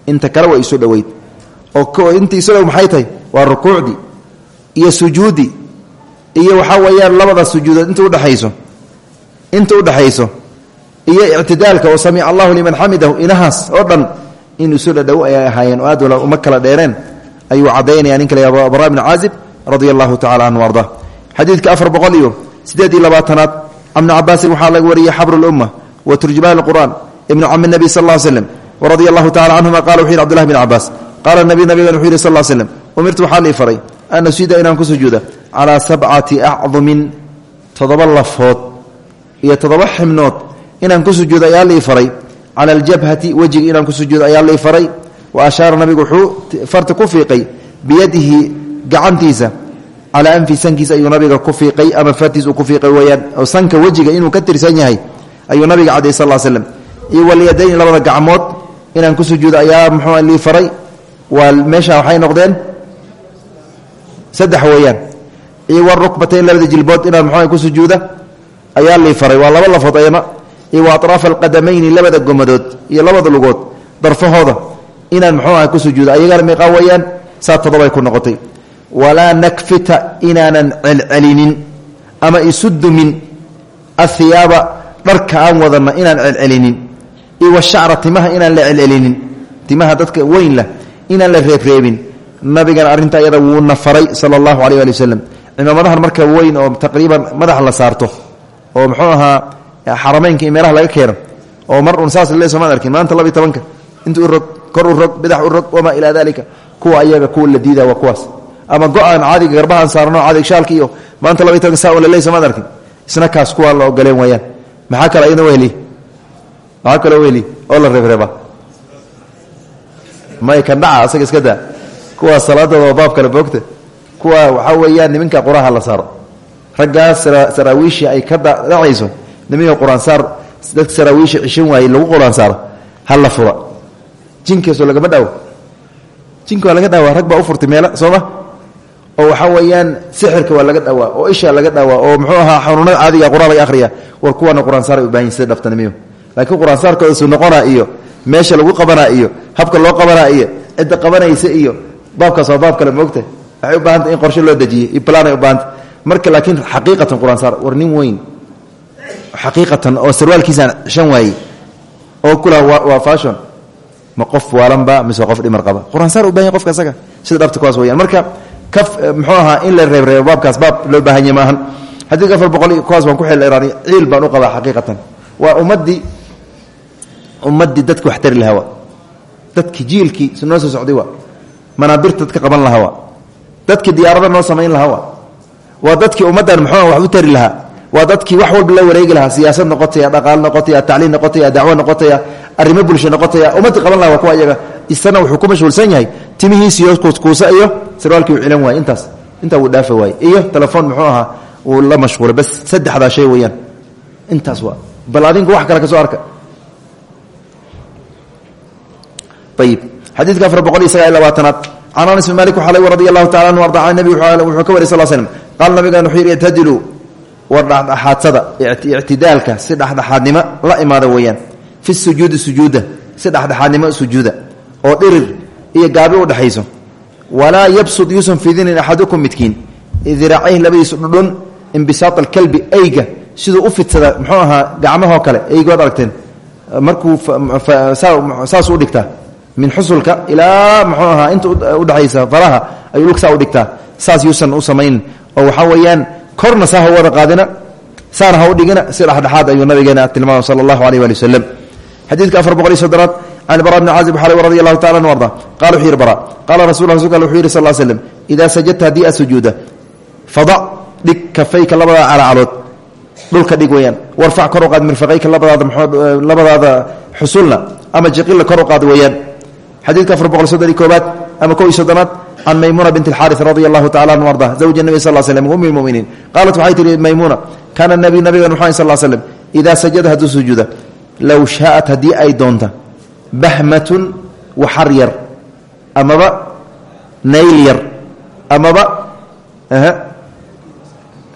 inta kale way isu dhoweyd oo inta isu dhow maxay tahay? Waa rukuucdii iyo sujuudi. Iyo waxaa weeyaan labada sujuudood inta udhexayso inta udhexayso iyo ictidaalka oo samica allahu liman xamidahu inahaas oo in isu dhadhow ay ahaayeen oo aad wala uma kala dheereen. Ayuu caddaynaya ninka la bara bni caazib radia allahu tacala canhu arda afar boqol iyo siddeed iyo labaatanaad can bni cabaasin waxaa laga wariyey xabru wa turjumaan qur'an ibnu cami nabi sal ll slem waradia allahu tacala canhuma qala wuxu yidhi abdullahi bn cabaas qaala nabi nabigan wuxuu yidhi sal slem umirtu waxaa faray an asjuda inaan ku sujuuda calaa sabcati acdumin toddoba iyo toddoba inaan ku sujuudo ayaa lii faray. Cala aljabhati wejiga inaan ku sujuudo ayaa lii faray. Wa ashaara nabigu wuxuu farta ku fiiqay biyadihi gacantiisa. Calaa anfi sankiisa ayuu nabiga ku fiiqay ama fartiis ku fiiqay weyaan oo sanka wejiga inuu ka tirsan yahay ayuu nabiga cadday sal l slem iyo walyadayni labada gacmood inaan ku sujuudo ayaa muxuu lii faray. Waa meesha waxay noqdeen saddex weeyaan. Iyo warukbatayn labada jilbood inaad muxuu ku sujuuda ayaa lii faray. Waa laba lafood ayana iyo wa atraafa alqadamayni labada gomadood iyo labada lugood darfahooda inaan muxuu aha ku sujuuda ayagana miiqaa weeyaan saa toddobay ku noqotay. Walaa nakfita inaanan celcelinin ama isu dumin ahiyaaba dharka aan wadanna inaan celcelinin. Iyo washacra timaha inaan la celcelinin. Timaha dadka weyn lah inaan la reebreebin nabigana arrinta iyada wuuna faray sala allahu aleyh ali waslem marka weyn oo taqriiban madax la saarto oo muxuu ahaa xarameynka meelaha laga keeno oo mar un saas le somaan arkin maanta labiy tobanka inta u rog kor u rog bidax u rog wamaa ilaa kuwa ayaga kuwa la diida waa kuwaas. Ama go'aan caadiga saarno cadig shaalka iyo maanta labiy tobanka saa lale somaan arkin isna kaas kuwaa la ogoleen wayaan maxaa kale iyadna wehli maxaa kaloo wehli oo la reebreeba may kan dhaca asaga iska daa. Kuwaa salaadooda baab kale boogta kuwa waxaa weeyaan niminka quraha la saaro. Raggaas saraawiishii ay ka dhacayso dadka saraawiisha cishan waayey lagu qur'aansaaro ha la fura jinkaasoo lagama dhaawo. Jinka laga dhaawaa rag u furtay meela sooma oo waxaa weeyaan sixirka waa laga dhaawaa oo isha laga dhaawaa oo muxuu ahaa xanuunada caadiga qur'aan laga akhriya war kuwana qur'aansaar ay u baahan yihiin sida dhaftanimiyo laakiin qur'aansaarkooda su noqonaa iyo meesha lagu qabanaa iyo habka loo qabanaa iyo cidda qabanaysa iyo baabkaas waa baab kale moogta waxay u baahantay in qorshe loo dejiyey iyo balaan ay u baahantay. Marka laakiin xaqiiqatan qur'aansaar war nin weyn xaqiiqatan oo sarwaalkiisaan shan waayey oo kula waa fashon ma qof waalanba mise qof dhimar qaba. Qur'aansaar u baahan yahy qofka isaga. Sida dhabta kuwaas weyaan marka kaf muxuu ahaa in la reebreebo baabkaas baab loo baahan yahy maahan. Xadiidka afar boqol kuwaas waan ku xeeldheeraanay ciil baan u qabaa xaqiiqatan waa ummaddii ummaddii dadki wax tari lahaa waa dadki jiilkii noo soo socday waa manaabirta dadka qaban lahaa waa dadkii diyaarada noo samayn lahaa waa waa dadkii ummaddan muxuu wax u tari lahaa waa dadkii wax walba la wareegi lahaa siyaasad noqotaya dhaqaal noqotaya tacliin noqotaya dacwo noqotaya arrimo bulsho noqotaya ummadii qaban laha waa kuwa iyaga. Isana wuxuu ku mashhuulsan yahay timihiisiyo kuuskuusa iyo sarwaalkii uu cilan waayey intaas intaa wuu dhaafa waayey iyo telefoon muxuu ahaa uu la mashhuulay bas saddexdaa shay weeyaan. Intaas waa bal adinku wax kale ka soo arka. Ayib xadiidka afar boqol iyo sagaal iyo labaatanaad can anas bin malik waxaa laga radi allahu tacala anhu arda can nabi wuxuu ka wariy sal slm qaala ictadiluu war dhexdhexaadsada ictidaalka si dhexdhexaadnimo la imaada weeyaan. Fi sujuudi sujuuda si dhexdhexaadnimo sujuuda oo dhirir iyo gaabi u dhexayso walaa yabsud yuusan fidinin axadukum midkiin. Diracayh labadiisu dhudhun imbisaad alkalbi eyga siduu u fidsada muxuu ahaa gacmahoo kale eygood aragteen. Markuu saas u dhigtaa. Min xusulka ilaa muxuu ahaa inta udhexaysa faraha ayuu dhulka saa u dhigtaa. Saas yuusan u samayn. Oo waxaa korna saa ha wada qaadina saana ha u dhigina si dhexdhexaad ayuu nabigeena tilmaamay sala allahu aleyh waali wasalam xadiidka afar boqol iyo soddonaad can bara bni caazib xalay radi allahu tacala anu arda qala wuxuu yihi bara. Qaala rasul rasulka wuxuu yihi sal slm idaa sajadta haddii aad sujuuda fadac dhig kafayka labada calacalood dhulka dhig weyaan warfac kor u qaad mirfaqayka labadaada labadaada xusulna ama jiqilla kor u qaad weeyaan. Xadiidka afar boqol soddon iyo koobaad ama kow iyo soddonaad can maymuna bint alxaaris radia allahu tacala anhu arda zawja nebi sal slm ummi lmuminiin qaalat waxay tihi maymuna kaana nabi nabigan wuxu sal slm idaa sajada hadduu sujuuda low shaaat haddii ay doonta bahmatun waxar yar amaba nayl yar amaba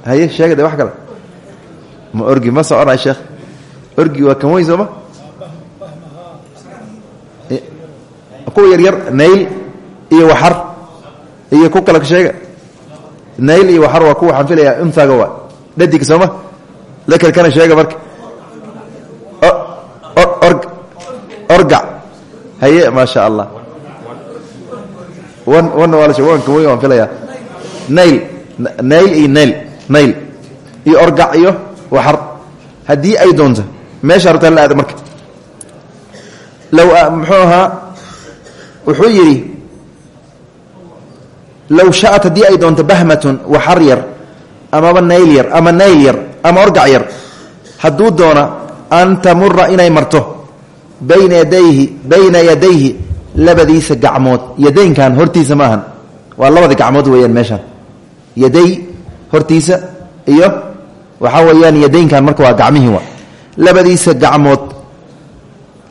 haye sheega de wax kale ma orgi ma soconay sheekh orgi waa kan weyn sooma kuwa yar yar nayl iyo waxar iyo ku kale sheega. Nayl iyo waxar waa kuwa waxaan filaya untaaga waa. Dhadig sooma? Lakerkana sheega marka orgac haye maa sha allah. Wan wana waa la wanka weyn waan filaya nayl nayl iyo nayl nayl iyo orgac iyo waxar haddii ay doonto meesha rabtaa la aada marka. Low muxuu ahaa wuxuu yidhi low shaat haddii ay doonto bahmatun waxar yar amaba nayl yar ama nayl yar ama orgac yar hadduu doona an tamura inay marto bayna yadayhi bayna yadayhi labadiisa gacmood. Yadaynkan hortiisa ma ahan. Waa labada gacmood weeyaan meeshaan. Yaday hortiisa iyo waxaa weeyaan yadaynkan marka waa gacmihii wa labadiisa gacmood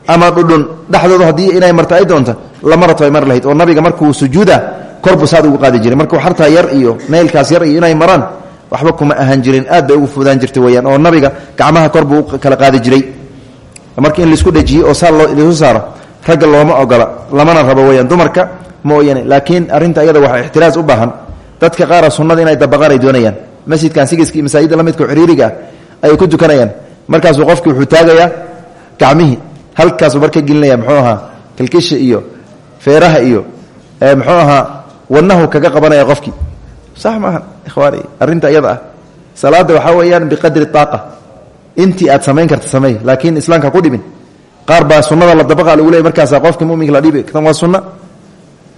ama dhudhun dhexdooda haddii inay marto ay doonto lama mar lahayd. Oo nabiga markuu sujuuda korbu saad ugu qaadi jiray. Markuu xartaa yar iyo naylkaas yar iyo inay maraan waxba kuma ahaan jirin. Aad bay ugu fudaan jirtay weyaan oo nabiga gacmaha kor buu kala qaadi jiray. Marka in la isku dhejiyo oo saa laisu saaro ragga looma ogola lamana rabo weyaan dumarka mooyane laakiin arrinta iyada waxaa ixtiraas u baahan. Dadka qaara sunnada inay dabaqaan ay doonayaan. Masjidkan sigiska iyo masaajidda la midka xiriiriga ah ku tukanayaan. Markaasuu qofkii wuxuu taagayaa gacmihii halkaasuu marka gelinaya muxuu ahaa kilkisha iyo feeraha iyo muxuu ahaa wadnahu kaga qabanaya qofkii. Sax maaha ikhwaani arrinta iyada ah. Salaada waxaa weeyaan biqadri aaqa intii aad samayn karta samey laakiin islaamka ku dhibin. Qaar baa sunada la dabaqa lagu leey markaasa qofka muminka la dhibi tan waa sunna.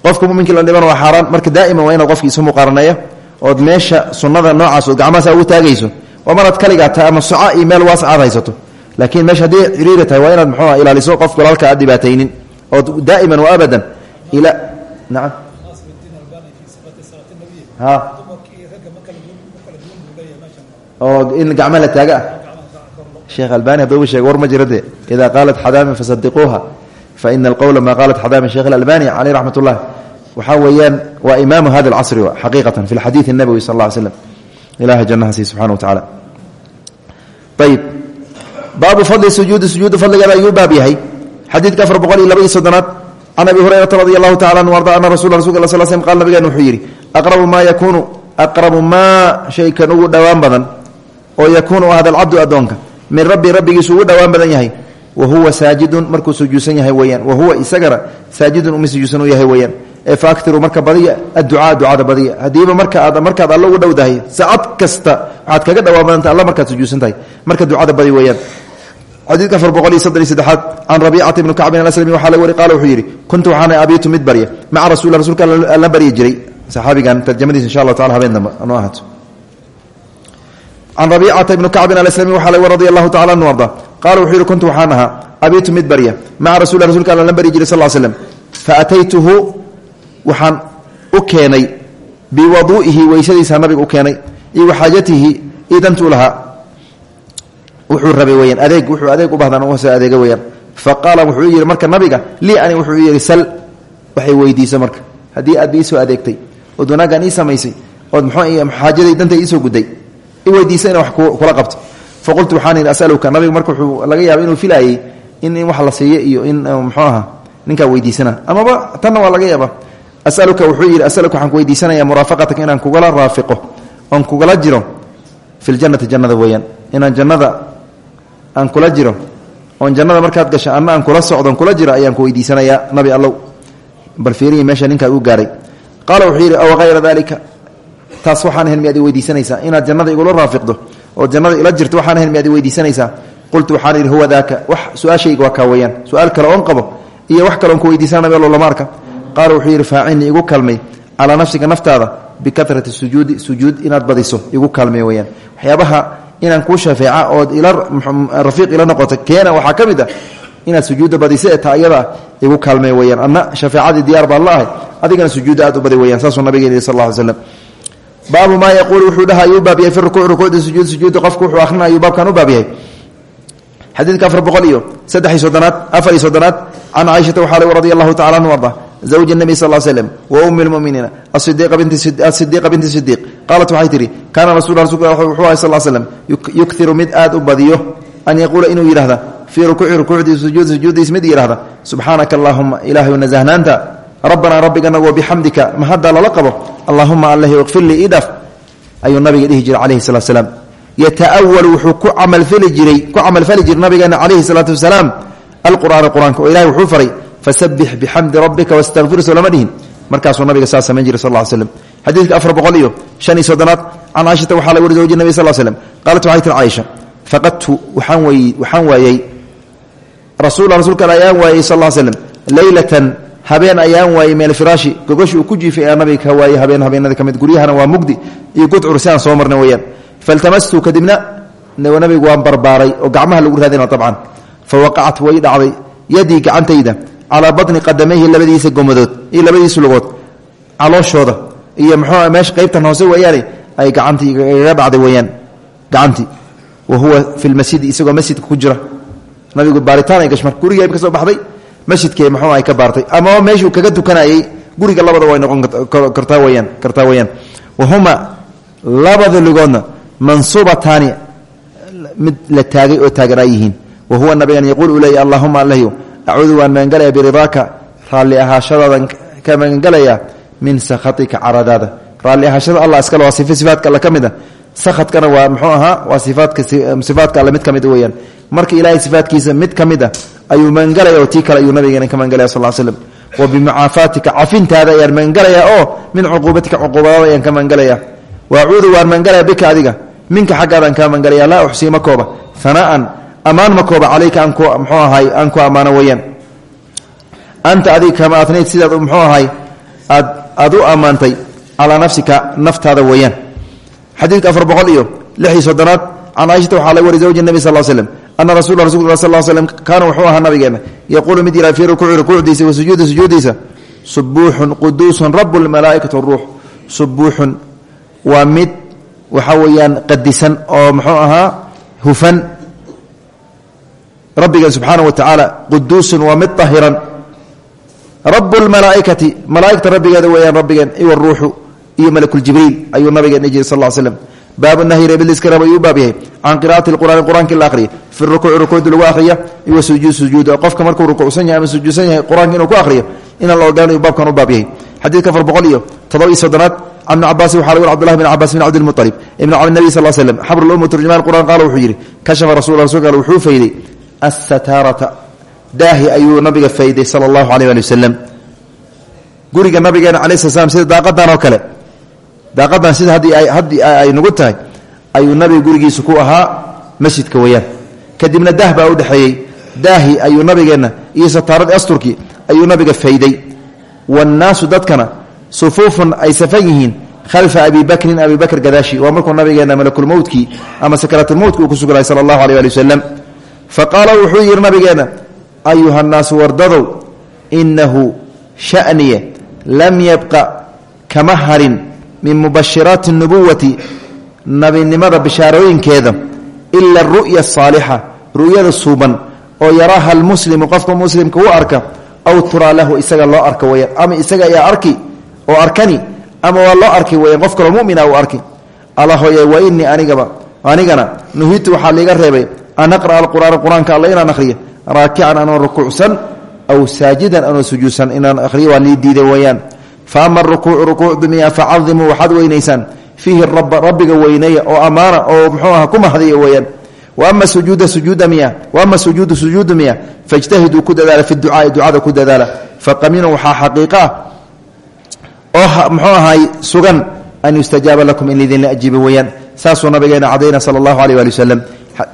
Qofka muminka la dhibana waa xaaraan marka daa'iman waa inaad qofki isu muqaaraneeyo ood meesha sunnada noocaas ood gacmahaasa ugu taagayso waa maraad kaligaa tahay ama soca iyo meel waasacaad haysato laakiin meesha haddii ciriiri tahay waa inaad muxuuha ilaaliso qofka walaalka aad dhibaataynin. Ood daa'iman wa abadan ila nacam oo in gacma la taaga ah. Sheekh albani hadduu sheeg war ma jira de ida qaalat xadaamin fasadiquuha faina alqowla maa qaalat xadaamin sheekh albani caleyh raxmat ullah waxaa weeyaan waa imaamu hada alcasri xaqiiqatan fi lxadiid الnabowi sal lla ly slam ilaha jannaha sii subxana wa tacala ayib baabu fadli sujuudi sujuudu fadligeeda ayuu baab yahay. Xadiidka afar boqol iyo laba iyo soddonaad can abi hurayrata radi allahu tacala anhu arda ana rasul rasulka sal slm qal nabigeena wuxuu yidhi aqrabu maa yakuunu aqrabu maa shaykan ugu dhowaan badan oo yakuunu ahada alcabdu addoonka min rabbi rabbigiisu ugu dhowaan badan yahay wa huwa saajidun markuu sujuudsan yahay weyaan wa huwa isagana saajidun uma sujuudsan u yahay weyaan ee fa aktiru marka badiya adducaa ducada badiya haddiiba marka aad markaad alla ugu dhowdahay saacad kasta waxaad kaga dhawaan badanta alla markaad sujuudsan tahay marka ducada badi weyaan xadiidka afar boqol iyo soddon iyo saddexaad can rabiicata ibni kacbin alaslami waxaa laga wari qaala wuxuu yidhi kuntu waxaana abiitu mid barya maca rasuuli rsulka alla baryi jiray. Saxaabigan tarjamadiisa insha allahu tacala habeen dambe anoo ahaato. Can rabiicata ibni kacbin alaslami waxaa laga radi allahu tacala anu arda qaala wuxuu yidhi kuntu waxaan ahaa abiitu mid barya maca rasuli rsulka la baryi jiray sal slm fa ataytuhu waxaan u keenay biwaduu'ihi weysadiisa nabiga u keenay iyo waxaajatihi idantuu lahaa wuxuu rabay weyaan adeeg wuxuu adeeg u bahdan soo adeega weyaan fa wuxuu yidhi marka nabiga lii ani wuxuu yidhi sal. Waxay weydiisa marka. Haddii aad iisoo adeegtay ood wanaaggaan ii samaysay ood mxuu xaajaday danta iisoo gudday i weydiisa ina wax kula qabto. Fa qultu asaluka nabiga marka wuxuu laga yaaba inuu filaayey in wax la siiyo iyo in muxuu aha ninkaa weydiisana amaba tanna waa laga yaaba asaluka wuxuu yidhi asaluka waxaan ku weydiisanaya muraafaqataka inaan kugala raafiqo oon kugala jiro fi ljannati jannada weeyaan. Inaan jannada aan kula jiro oon jannada markaad gasho anna aan kula socdon kula jiro ayaan ku weydiisanayaa nabi allow. Bal fiirihi meesha ninkaa uu gaaray. Qaala wuxuu yidhi aw hayra dalika taas waxaan ahayn miyaad i inaad jannada igula raafiqdo oo jannada ila jirto waxaan ahayn miyaad i qultu waxaan huwa daaka. Wax su'aashayga waa kaa weeyaan. Su'aal kale oon qabo iyo wax kale oon ku weydiisana nabi allow lama arka wuxuu yidhi faacinii igu kalmay calaa nafsiga naftaada bikarati sujuudi sujuud inaad badiso igu kaalmey weyaan waxyaabaha inaan kuu shafeeca ood rafiiq ila noqoto keena waxaa ka mid ah inaad sujuudda badisa ee igu kaalmey weyaan adna shafeecadii diyaar baan la adigana sujuudda aad u badi weyaan saasuu nabigeen yidhi sal lla ly slam baabu maa yaquulu wuxuu dhaha ayuu baab yahay fi sujuud sujuudda wuxuu akhrina ayuu baabkan u baab yahay. Xadiidka afar boqol iyo saddex iyo afar iyo soddonaad can caaishata waxaa lg radi zawji nabi sal l slm wa ummi lmuminiina asidiiqa binti sidiiq qaalat waxay tihi kaana rasul rasulka wuxuu ahay sal slm yukiru mid aad u badiyo an yaquula inuu yidhahda fii rukuuci rukuucdii sujuud sujuuddiis mid yidhahda subxaanaka allahuma ilaahay nasahnaanta rabbanaa rabbigana wa bixamdika ma haddaa lala qabo allahuma allahi ikfir lii idhaf ayuu nabiga dhihi jiray calayhi salatu salaam yata'awalu wuxuu ku camalfali jiray nabigeena calayhi salaatu wasalaam alqur'aana qur'aanka oo ilahay wuxuu faray fasabix bixamdi rabbika wastakfir soo lama dhihin. Markaasuu nabiga saa samayn jiray sal slm xadiidka afar boqol iyo shan iyo soddonaad can caaishata waxaa laga wari zawji nabi sal slm qaalat waxay tir caaisha faqadtu waxaan waayey. Rasuula rasuulkan ayaan waayey sal l slm leylatan habeen ayaan waayey meel firaashi. Gogoshi uu ku jiifay ayaa nabiga ka waayey. Habeen habeenada ka mid guryahana waa mugdi iyo gudcur si aan soo marna weyaan faltamastu kadibna nabigu waan barbaaray oo gacmaha lagu raadina abcan fa waqacat way dhacday. Yadii gacantayda calaa batni qadamayhi labadiisa gomadood iyo labadiisa lugood calooshooda iyo mxuu meesha qaybtan hoose weeyaane ay gacantii igaga dhacday weyaan gacantii wa huwa fi isagoo masjidka ku jira. Nabigu baaritaan ay gashmar gurigeeba ka soo baxday masjidkee mxuu ay ka baartay. Ama meeshuu kaga tukanayey guriga labada way noqon kartaa weyaan kartaa weyaan wahuma labada lugoodna mansuubataani mid la taagay oo taaganaa yihiin. Wa huwa nabigan yaquul uu leeya allahuma alahyu acuudu waan magangalaya biridaaka raalli ahaashadaadan ka magangalaya min sakhatika caradaada. Raalli ahaashada allah iskale waa sifa sifaatka alle ka mid a sakhadkana waa muxuu ahaa waa sifaadka sifaatka alle mid ka mid weyaan marka ilaahay sifaatkiisa mid ka mid a ayuu magangalaya oo tii kale ayuu nabigeena ka magangalaya sal l slm wa bimucaafaatika cafintaada ayaan magangalaya oo min cuquubatika cuquubadaada ayaan ka magangalaya waacuudu waan magangalaya bika adiga minka xaggaadaan kaa magangalaya laa uxsii kooba. Hanaan ammaan ma kooba calayka aan ku mxuu ahay aan ku ammaano weyaan anta adiga kama atnayd sidaad mxuu ahay aad aad u ammaantay calaa nafsika naftaada weeyaan. Xadiidka afar boqol iyo lix iyo soddonaad can caaishata waxaa laga wari zawji nebi sal slm ana rasula rasulka sal slm kaana wuxuu ahaa nabigeena yaquulu mid yihah fii rukuuci rukuucdiisa wa sujuudi sujuudiisa. Subuuxun quduusun rabu lmalaaikati ruux. Subuuxun waa mid waxaa weeyaan oo muxuu ahaa hufan rabbigan subxaana wa tacaala quduusun waa mid ahiran rabu lmalaaikati malaaigta rabbigeeda weeyaan rabbigeen iwa ruuxu iyo malakuljibriil ayuu nabigeen dhihi jiray sal l slm baabu nahyi reebiliska rab ayuu baab yahay. Can qira'ati lqur'aani qur'aanka la akhriya. Fi rukuuci rukuucdi lagu akhriya. Iwa sujuud sujuuda qofka markuu rukuucsan yahay ama sujuudsan yahay qur'aanka inuu ku akhriyo inaan la ogolaan ayuu baabkan u baab yahay. Xadiidka afar boqol iyo todoba iyo soddonaad can ibni cabaasin waxa lagu cbdullahi bn cabaas bn cabdilmuطalib ibn nabi sal slm xabr lumma turjumaan qur'an qaala wuxuu yidhi kashafa rasul rasulka al wuxuu fayday asataarata daahi ayuu nabiga fayday sala allahu aleyh ali wasalam guriga nabigeena cala sla slam sida daaqadan oo kale. Daaqadan sida haddii ay nagu tahay ayuu nabiga gurigiisa ku ahaa masjidka weeyaan. Kadibna daah baa u dhexeeyey daahi ayuu nabigeenna iyo sataaradii asturkii ayuu nabiga fayday. Wannaasu dadkana sufuufun ay safan yihiin khalfa abi bakrin abi bakr gadaashi. Waa markuu nabigeena malakulmowtkii ama sakratulmowtki uu ku sugnaay sala allahu aleh ali wasalam fa qaala wuxuu yidhi nabigeena ayuha nnaasu wardadow inahu shaniye lam yabqa kama harin min mubashiraati nubuwati nabinimada bishaarooyinkeeda ila aru'ya asaalixa ru'yada suuban oo yaraaha almuslimu qofka muslimka u arka aw turaa lahu isaga loo arka weyaan ama isaga ayaa arki oo arkani ama waa loo arki weyaan qof kaloo mumina uu arki. Alla hooye wa inii anigaba anigana nuhitu waxaa liiga reebay an aqra'a alqur'aana qur'aanka alla inaan akhriyo raakican anoo aw saajidan anoo sujuudsan inaan akhriyo waa lii diiday weyaan fa ama arukuucu rukuucdu miya facadimuu waxaad weynaysaan fiihi raba rabbiga weyneeya oo ammaana oo muxuu aha ku mahdiya weeyaan waama sujuuda sujuuda miya waama sujuudu sujuudu miya fajtahiduu ku fi ducaai ducada ku dadaala faqaminu waxaa xaqiiqa ah oo sugan an yustajaaba lakum in lidinla ajiiba weeyaan saasuu nabigeena cadayna sala allahu aleh waali wasalam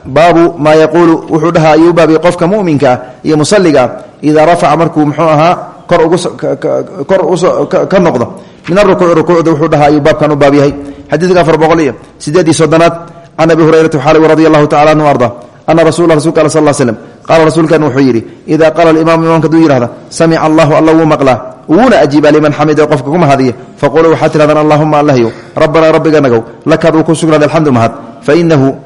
baabu maa yaquulu wuxuu dhahaa ayuu baabay qofka muminka ah iyo musaliga ah idaa rafaca markuu muxuu ahaa kor ugukor ka noqdo. Min arukuuci rukuucda wuxuu dhahaa ayuu baabkan u baab yahay. Xadiidka afar boqol iyo sideed iyo soddonaad can abi hurayrata xaali radi allahu tacala anhu arda ana rasula rasulka al sal slm qaala rasuulkan wuxuu yidhi idaa qaala alimamu imaamka haduu yihahda samica allahu alla wuu maqlaa wuuna ajiiba liman xamida qofka ku mahadiya. Faquluu waxaad tihahdaan allahuma allahyow rabbanaa rabbiganagow lakaad uu ku sugnaaday alxamdu mahad fainahu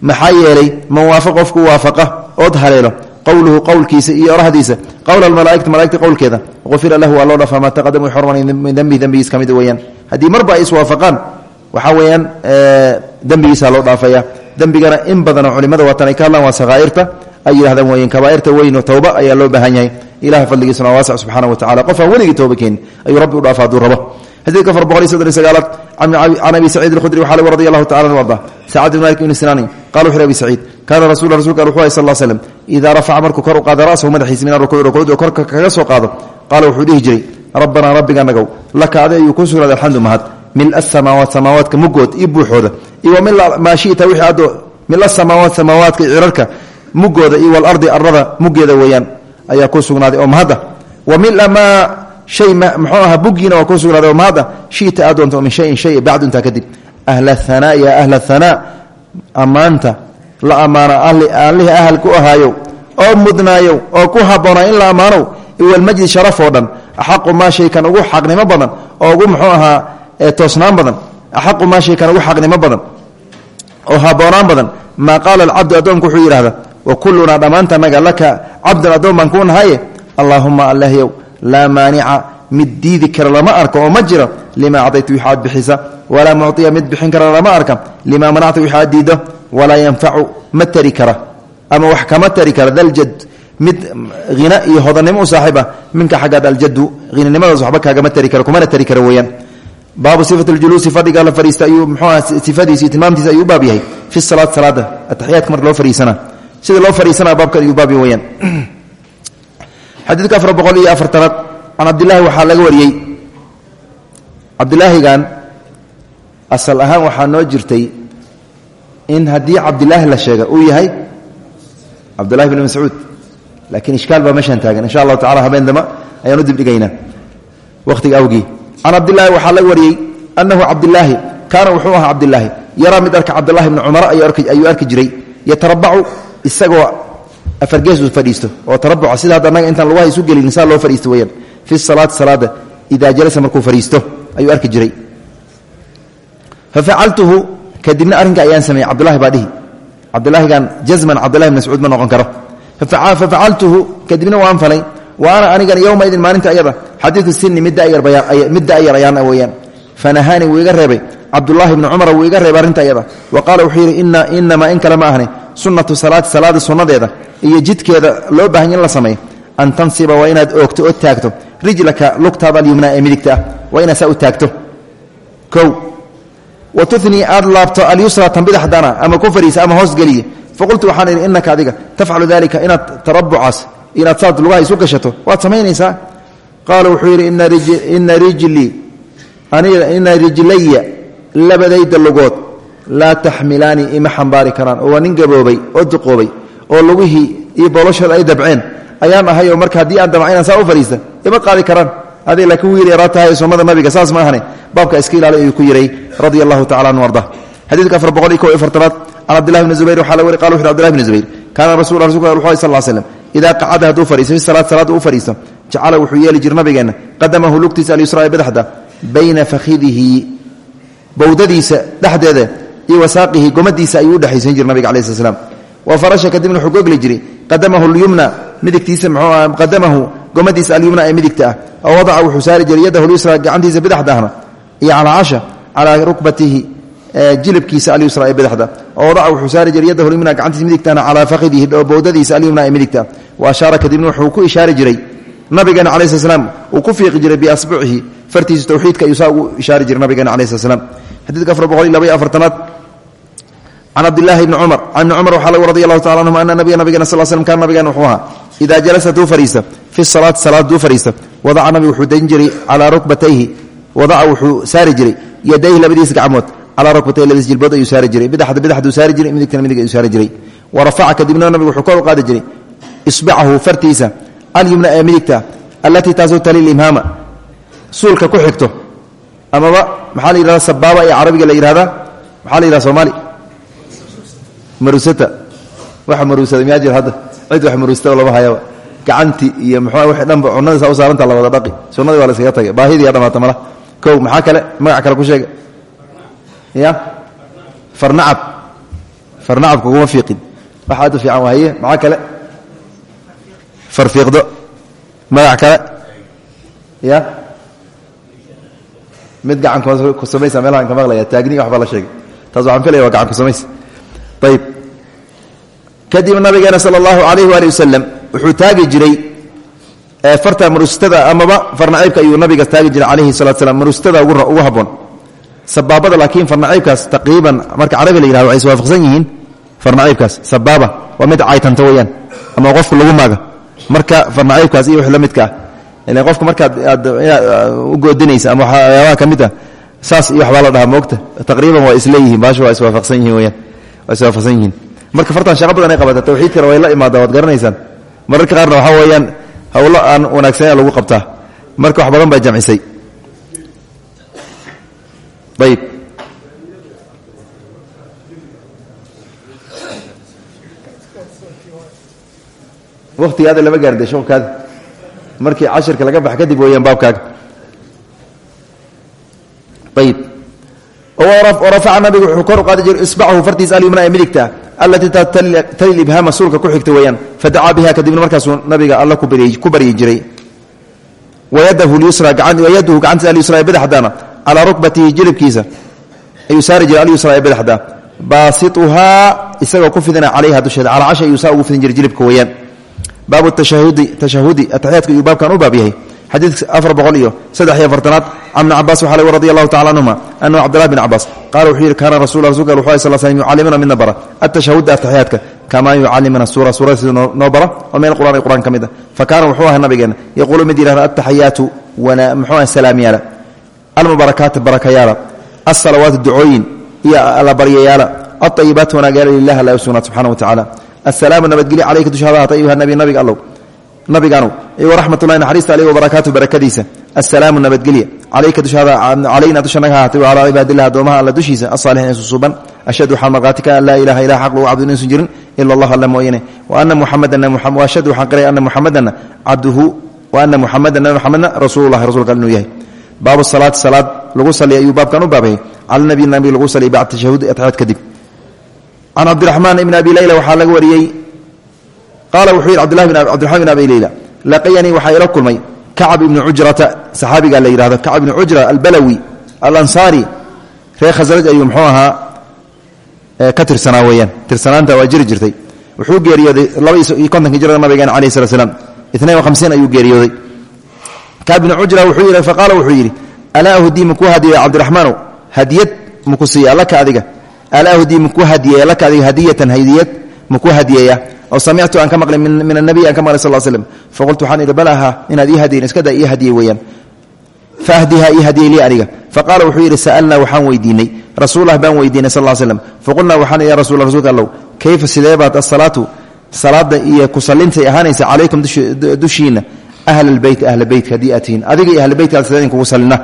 maxaa yeelay man waafa qofku waafaqa ood haleelo. Qowluhu qowlkiisa iyo orahdiisa qowla malaaigti malaigta qowlkeeda. Ufira lahu waa loo dhaafaa maa taqadama xorman min dembihi dembigiis ka mid weyaan haddii marba ay iswaafaqaan waxaa weeyaan dembigiisa loo dhaafaya. Dembigana in badanoo culimada waatan ay ka hadlaan waa sakhaa'irta ay yidhahdaan weyen kabaairta weyn oo towba ayaa loo baahan yahay. Ilaha fadligiisuna waa waasic subxana wa tacala qof aan weligii tooba keenin ayuu rabbi u dhaafa haduu rabo. Xadiidka afar boqol iyo soddon iyo sagaalaad can abi saciid alkhudri waxaa lagu radi allahu tacala anu arda sacad ibn malik ibni sinaani qala wuxu abi saciid kaana rasul rasulka wuxu ay sal slm idaa rafaca markuu kor u qaado ra'sahu madaxiisa min arukuuci rukuucda korka kaga soo qaado qaala wuxuu dhihi jiray rabbanaa rabbiganagow laka adi ayuu ku sugnaaday alxamdu mahad mil asamaawaat samaawaadka mugood iyo buuxooda iyo wa maa shita wixii addo mil asamaawaat samaawaadka iyo cirarka mugooda iyo walardi arada mugeeda weeyaan ayaa ku sugnaaday oo mahadda wa mila maa shay muxuu ahaa bugiina waa ku sugnaaday oo mahadda shita kadib ahla hanaa ya ahla hanaa ammaanta la ammaano allihii ahal ku ahaayow oo mudnaayow oo ku habboonaa in la ammaanow iwalmajdi sharaf oo dhan axaqu maa shaykan ugu xaqnimo badan oo ugu muxuu ahaa toosnaan badan axaqu maa shaykan ugu xaqnimo badan oo habboonaan badan maa qaala alcabdu addoonku wuxuu yidhahda wa kullunaa dhammaantanaga laka cabdan addoon baan kuu nahaye allaahuma allahyow laa maanica mid diidi kara lama arko oo ma jiro limaa acdayta wixi aad bixisa walaa mucطiya mid bixin kara lama arka limaa manacta wixi aad diiddo walaa yanfacu ma tari kara ama wax kama tari kara daljad mid hina iyo hodannimo u saaxiib ah minka xaggaad aljadu hinanimadaas waxba kaagama tari kara kumana tari kara weeyaan baabu sifat ljuluusi fadhiga la fariista ayuu mxuu aha sifadiisa iyo tilmaamtiisa ayuu baab yahay fi salaat salaada ataxiyaadka marka loo fariisana sida loo fariisanaa baabkan ayuu baab weyaan laga wariyey cabdilaahigan asal ahaan waxaa noo jirtay in haddii cabdilaahi la sheega uu yahay cabdullahi bn mascuud. Laakiin ishkaal baa meeshaan taagan. Insha allahu tacala habeen dama ayaan u dibdhigaynaa wakhtiga awgii. Can cabdilaahi waxaa laga wariyey annahu cabdilaahi kaana wuxuu ahaa cabdilaahi yaraa mid arka cabdulahi bni cumar ayuu arki jiray. Yatarabacu isagoo afargeesu fadhiisto. Oo tarabuca sida hadda annaga intaan lugaha gelin saa loo fadhiisto weyaan fi salaati salaada idaa jalasa markuu fadhiisto ayuu arki jiray. Fafacaltuhu kadibna arrinka ayaan sameeyey cabdulahi baa dhihi. Cabdulaahigan jazman cabdullahi bn mascuud ma noqon karo. Fafacaltuhu kadibna waan falay. Wa ana anigana yowmaidin maalinta ayada xadiiu sini mid da'yar ayaan weyaan fanahaani wuu iga reebay. Cabdulaahi bni cumar wuu iga reebay arrinta ayada wa qaala wuxuu yidhi inamaa in kale ma ahne. Sunnatu salaati salaada sunnadeeda iyo jidkeeda loo baahanya in la sameeyo an tansiba waa inaad oogto oo taagto rijlaka lugtaada alyumnaa ee midigta ah waa inaad taagto o wa tunii aad laabto alyusra tan bidaxdana ama ku fariisa ama hoosgeliye faqultu waxaan idhi innaka adiga tafcalu dalika inaad tarabucaas inaad saad lugaha isu gashato waad samaynaysaa qaala wuxuu yidhi ina rijlaya labadayda lugood laa taxmilaanii ima xambaari karaan oo waa nin gaboobay oo duqoobay oo lugihii iyo boolashooda ay dabceen ayaan ahay oo marka haddii aan damca inaan saa u fadhiista ima qaadi karaan. Adig laakiin wiil yaraa tahay sunnada nabiga saas ma ahane baabka iska ilaali ayuu ku yiray radia allahu tacala anhu arda. Xadiidka afar boqol iyo kow iyo fartanaad zubayr waxaa la wari qala wuxu abdillahi bni zubayr kaana rasul rasulka wuxu sal slam idaa qacada hadduu fadhiisto fi u fadhiisto jacala wuxuu yeeli jir nabigeenna qadamahu lugtiisa alyusra ee badaxda bayna fakhidihi bowdadiisa dhexdeeda iyo wasaaqihi gomadiisa ayuu udhexaysan jir nabiga cala sl wa farasha kadibna wuxuu gogli jiray qadamahu lyumna midigtiisa mxuu qadamahu gomadiisa alyumna ee midigta ah. Oo wadaca wuxuu saari jiray yadahu lyusra gacantiisa bidexda ahna iyo calaa casha calaa rukbatihi jilibkiisa alyusra ee bidexda. Oo wadaca wuxuu saari jiray yadahu lyumna gacantiisa midigtahna calaa fakidihi bowdadiisa alyumna ee midigta. Wa ashaara kadibna wuxuu ku ishaari jiray. Nabigeena cala sl slam uu ku fiiqi jiray biasbucihi fartiisa tawxiidka ayuu saa ugu ishaari jiray nabigeena cala sl slam xadiidka afar boqol iyo laba iyo afartanaad can cabdilaahi bni cumar can ibni cumar waxaa lagu radi allahu tacala anhuma ana nabiya nabigana sal slm kaana nabigeena wuxuu ahaa idaa jalasa hadduu fariista fi salaati salaad hadduu fariista wadaca nabigu wuxuu dayn jiray calaa rukbatayhi wadaca wuxuu saari jiray yadayhi labadiisa gacmood calaa rukbatayhi labadiis jilbood ayuu saari jiray bidaxda bidaxduu saari jiray midigtana midig ayuu saari jiray wa rafaca kadibna nabigu wuxuu kor u qaadi jiray isbacahu fartiisa alyumna ee midigta allatii taasoo tali limhaama suulka ku xigto amaba maxaa la yidhahda sabaaba ee carabiga la yidhahdaa maxaa la yidhahda soomaali marusata waxa maruusada miyaa jir hadda? Cid wax maruustada lama hayaba. Gacanti iyo muxuu wixii dhanba cunnada saa u saaranta la wada dhaqi sunnadii waa la iskaga tagay. Baahidii dhamaata mala kow maxaa kale? Magac kale ku sheega ya? Farnacab. Farnacab kuguma fiiqin. Wax aad u fiican waaye maxaa kale? Farfiiqdo. Magac kale. Ya? Mid gacan ku samaysa meelahaan ka maqlaya taagni waxbaa la sheegay. Taas waxaan filaya waa gacan ku ayib kadib nabigeena sala allahu calayhi waali wasalam wuxuu taagi jiray farta marustada amaba farnaciibka ayuu nabiga taagi jiray calayhi salatu slam marustada ugu habboon. Sabaabada laakiin farnaciibkaas taqriiban marka carabi la yihahdo waxay iswaafaqsan yihiin farnaciibkaas sabaaba waa mid caytanta weyaan ama qofku lagu maaga. Marka farnaciibkaas iyo wix la midka ah ilan qofka markaad aad u goodinaysa ama waxyaabaha ka mid ah saas iyo waxbaa waa iswaafaqsan yihiin. Marka fartan shaqo badan ay qabata tawxiidkana way la imaada waad garanaysaan. Mararka qaarna waxaa weeyaan hawlo aan wanaagsanaya lagu qabtaa. Marka wax badan baa jamcisay ayib waktigaada lama gaarde showkaada markii cashirka laga bax kadib weeyaan baabkaaga. Ayib warafaca nabigu wuxuu kor u qaadi jiray isbacahu fartiisa alyumna ee midigta allatii tali ibhaama suulka ku xigta weeyaan. Fadacaa biha kadibna markaasuu nabiga alla ku baryi jiray. Wayadahu gacantiisa alyusra ee badaxdaana calaa rukbatihi jilibkiisa ayuu saari jiray alyusra ee badaxda. Baasituhaa isagoo ku fidina calayha dusheeda calaa casha ayuu saa ugu fidin jiray jilibka weeyaan. Baabu tashahudi ataxiyaadka ayuu baabkan u baab xadiidka afar boqol iyo saddex iyo afartanaad can ibni cabaas waxa lagu radi allahu tacala canhuma anahu cabdillahi bn cabaas qaala wuxuu yidhi kaana rasul rasulka wuxu alay sl slm yucallimuna midna bara. Atashahudda ataxiyaadka kamaa yucallimuna suura suurada siduu noo bara oo min alqur'an qur'an ka mid a fa kaana wuxuu ahaa nabigeena yaquulu mid yidhahda ataxiyaatu muxuu ah salaamyaala almubarakaati barakayaala alsalawaatu ducooyin iyo allabaryayaala alطayibaat wanaagyaala lilah alla u sugnaad subxana wa tacala asalaamu nabadgelyo calayka dushaada haata ayuha nabi nabiga allow nabigaanu. Waraxmatullahi naxariista aleyh wabarakaatu barakadiisa. Asalaamu nabadgelya calayka dushaada calayna dusha naga haatay wa calaa cibaadilah addoomaha alla dushiisa asaalixiin susuuban. Ashhadu waxaan markhaati ka an laa ilaha ilah xaq lagu cabdo inaysan jirin ila allah alla mooyane wa ana muxamadana ashhadu waxaan qiray ana muxamadana cabduhu wa ana muxamadana muxamedna rasuululahi rasulka inuu yahay. Baabu salaati salaad. Lagu saliya ayuu baabkan u baabay. Cala nabi nabi lagu saliya bacda tashahud atxaad kadib. Can cabdiraxmaan ibni abi leyla waxaa laga wariyey qaala wuxuu yidhi cbdiraxman bin abi leyla laqiyanii waxaa ila kulmay kacab ibni cujrata saxaabigaa la yidhahdo kacab ibni cujra albalawi alansaari reer khasraj ayuu muxuu ahaa ka tirsanaa weeyaan tirsanaanta waa jiri jirtay wuxuu geeriyooday laba kontonka hijrada nabigeena alayh slat slam itnain hamsiin ayuu geeriyooday kacab ibni cujra wuxuu yidhi faqaala wuxuu yidhi alaa ahdii makuu hadiyeya cabdiraxmaanow hadiyad maku siiya laka adiga alaa ahdii makuu hadiyeeya laka adiga hadiyatan hadiyad makuu hadiyeeya oo samictu aan ka maqlay min anabiy aan ka maqlay sal slm faqultu waxaan idhi balaha inaad ii hadiyen iska daa ii hadiyey weeyaan faahdiha ii hadiyey lii aniga faqaala wuxuu yidhi sa'alnaa waxaan weydiinay rasuulah baan weydiinay sal slm faqulnaa waxaan ya rasul rasuulka allow kayfa sidee baad asalaatu salaada iyo kusallintay ahaanaysa calaykum dushiinna ahla lbeyt ahla beytka haddii aad tihiin adiga iyo ahla beytka sideen kugu salina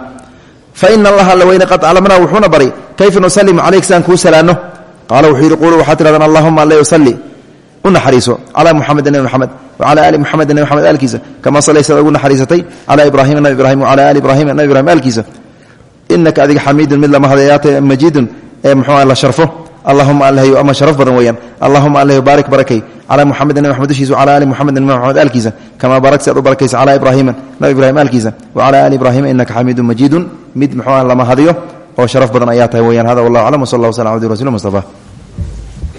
fa ina allaha alla weyne qad aclamnaa wuxuuna baray kayfa nusalimu calayk sidaan kuu salaanno qaala wuxuu yidhi quluu waxaad tihahdaan allahuma alla yusalli u naxariiso calaa muxamedi nabi moxamed wacala ali muxamedi nabi moxamed aalkiisa kamaa salaysaad ugu naxariisatay calaa ibraahima nabi ibrahim wacala ali ibrahima nabi ibrahim aalkiisa. Inaka adiga xamiidun mid lama hadayaata majiidun ee muxuu la sharfo. Allahuma alhyo ama sharaf badan weeyaan. Allahuma alhyo baarik barakay. Calaa muxamedi nabi moxamed dushiisa wacala ali muxamedi nabi moxamed aalkiisa. Kamaa baarakta aad u barakaysa calaa ibraahima nabi ibrahim aalkiisa. Wacala ali ibrahima inaka xamiidun majiidun. Mid muxuu lama hadiyo oo sharaf badan ayaa tahay hada wallah aclam wsal allah wslam abdi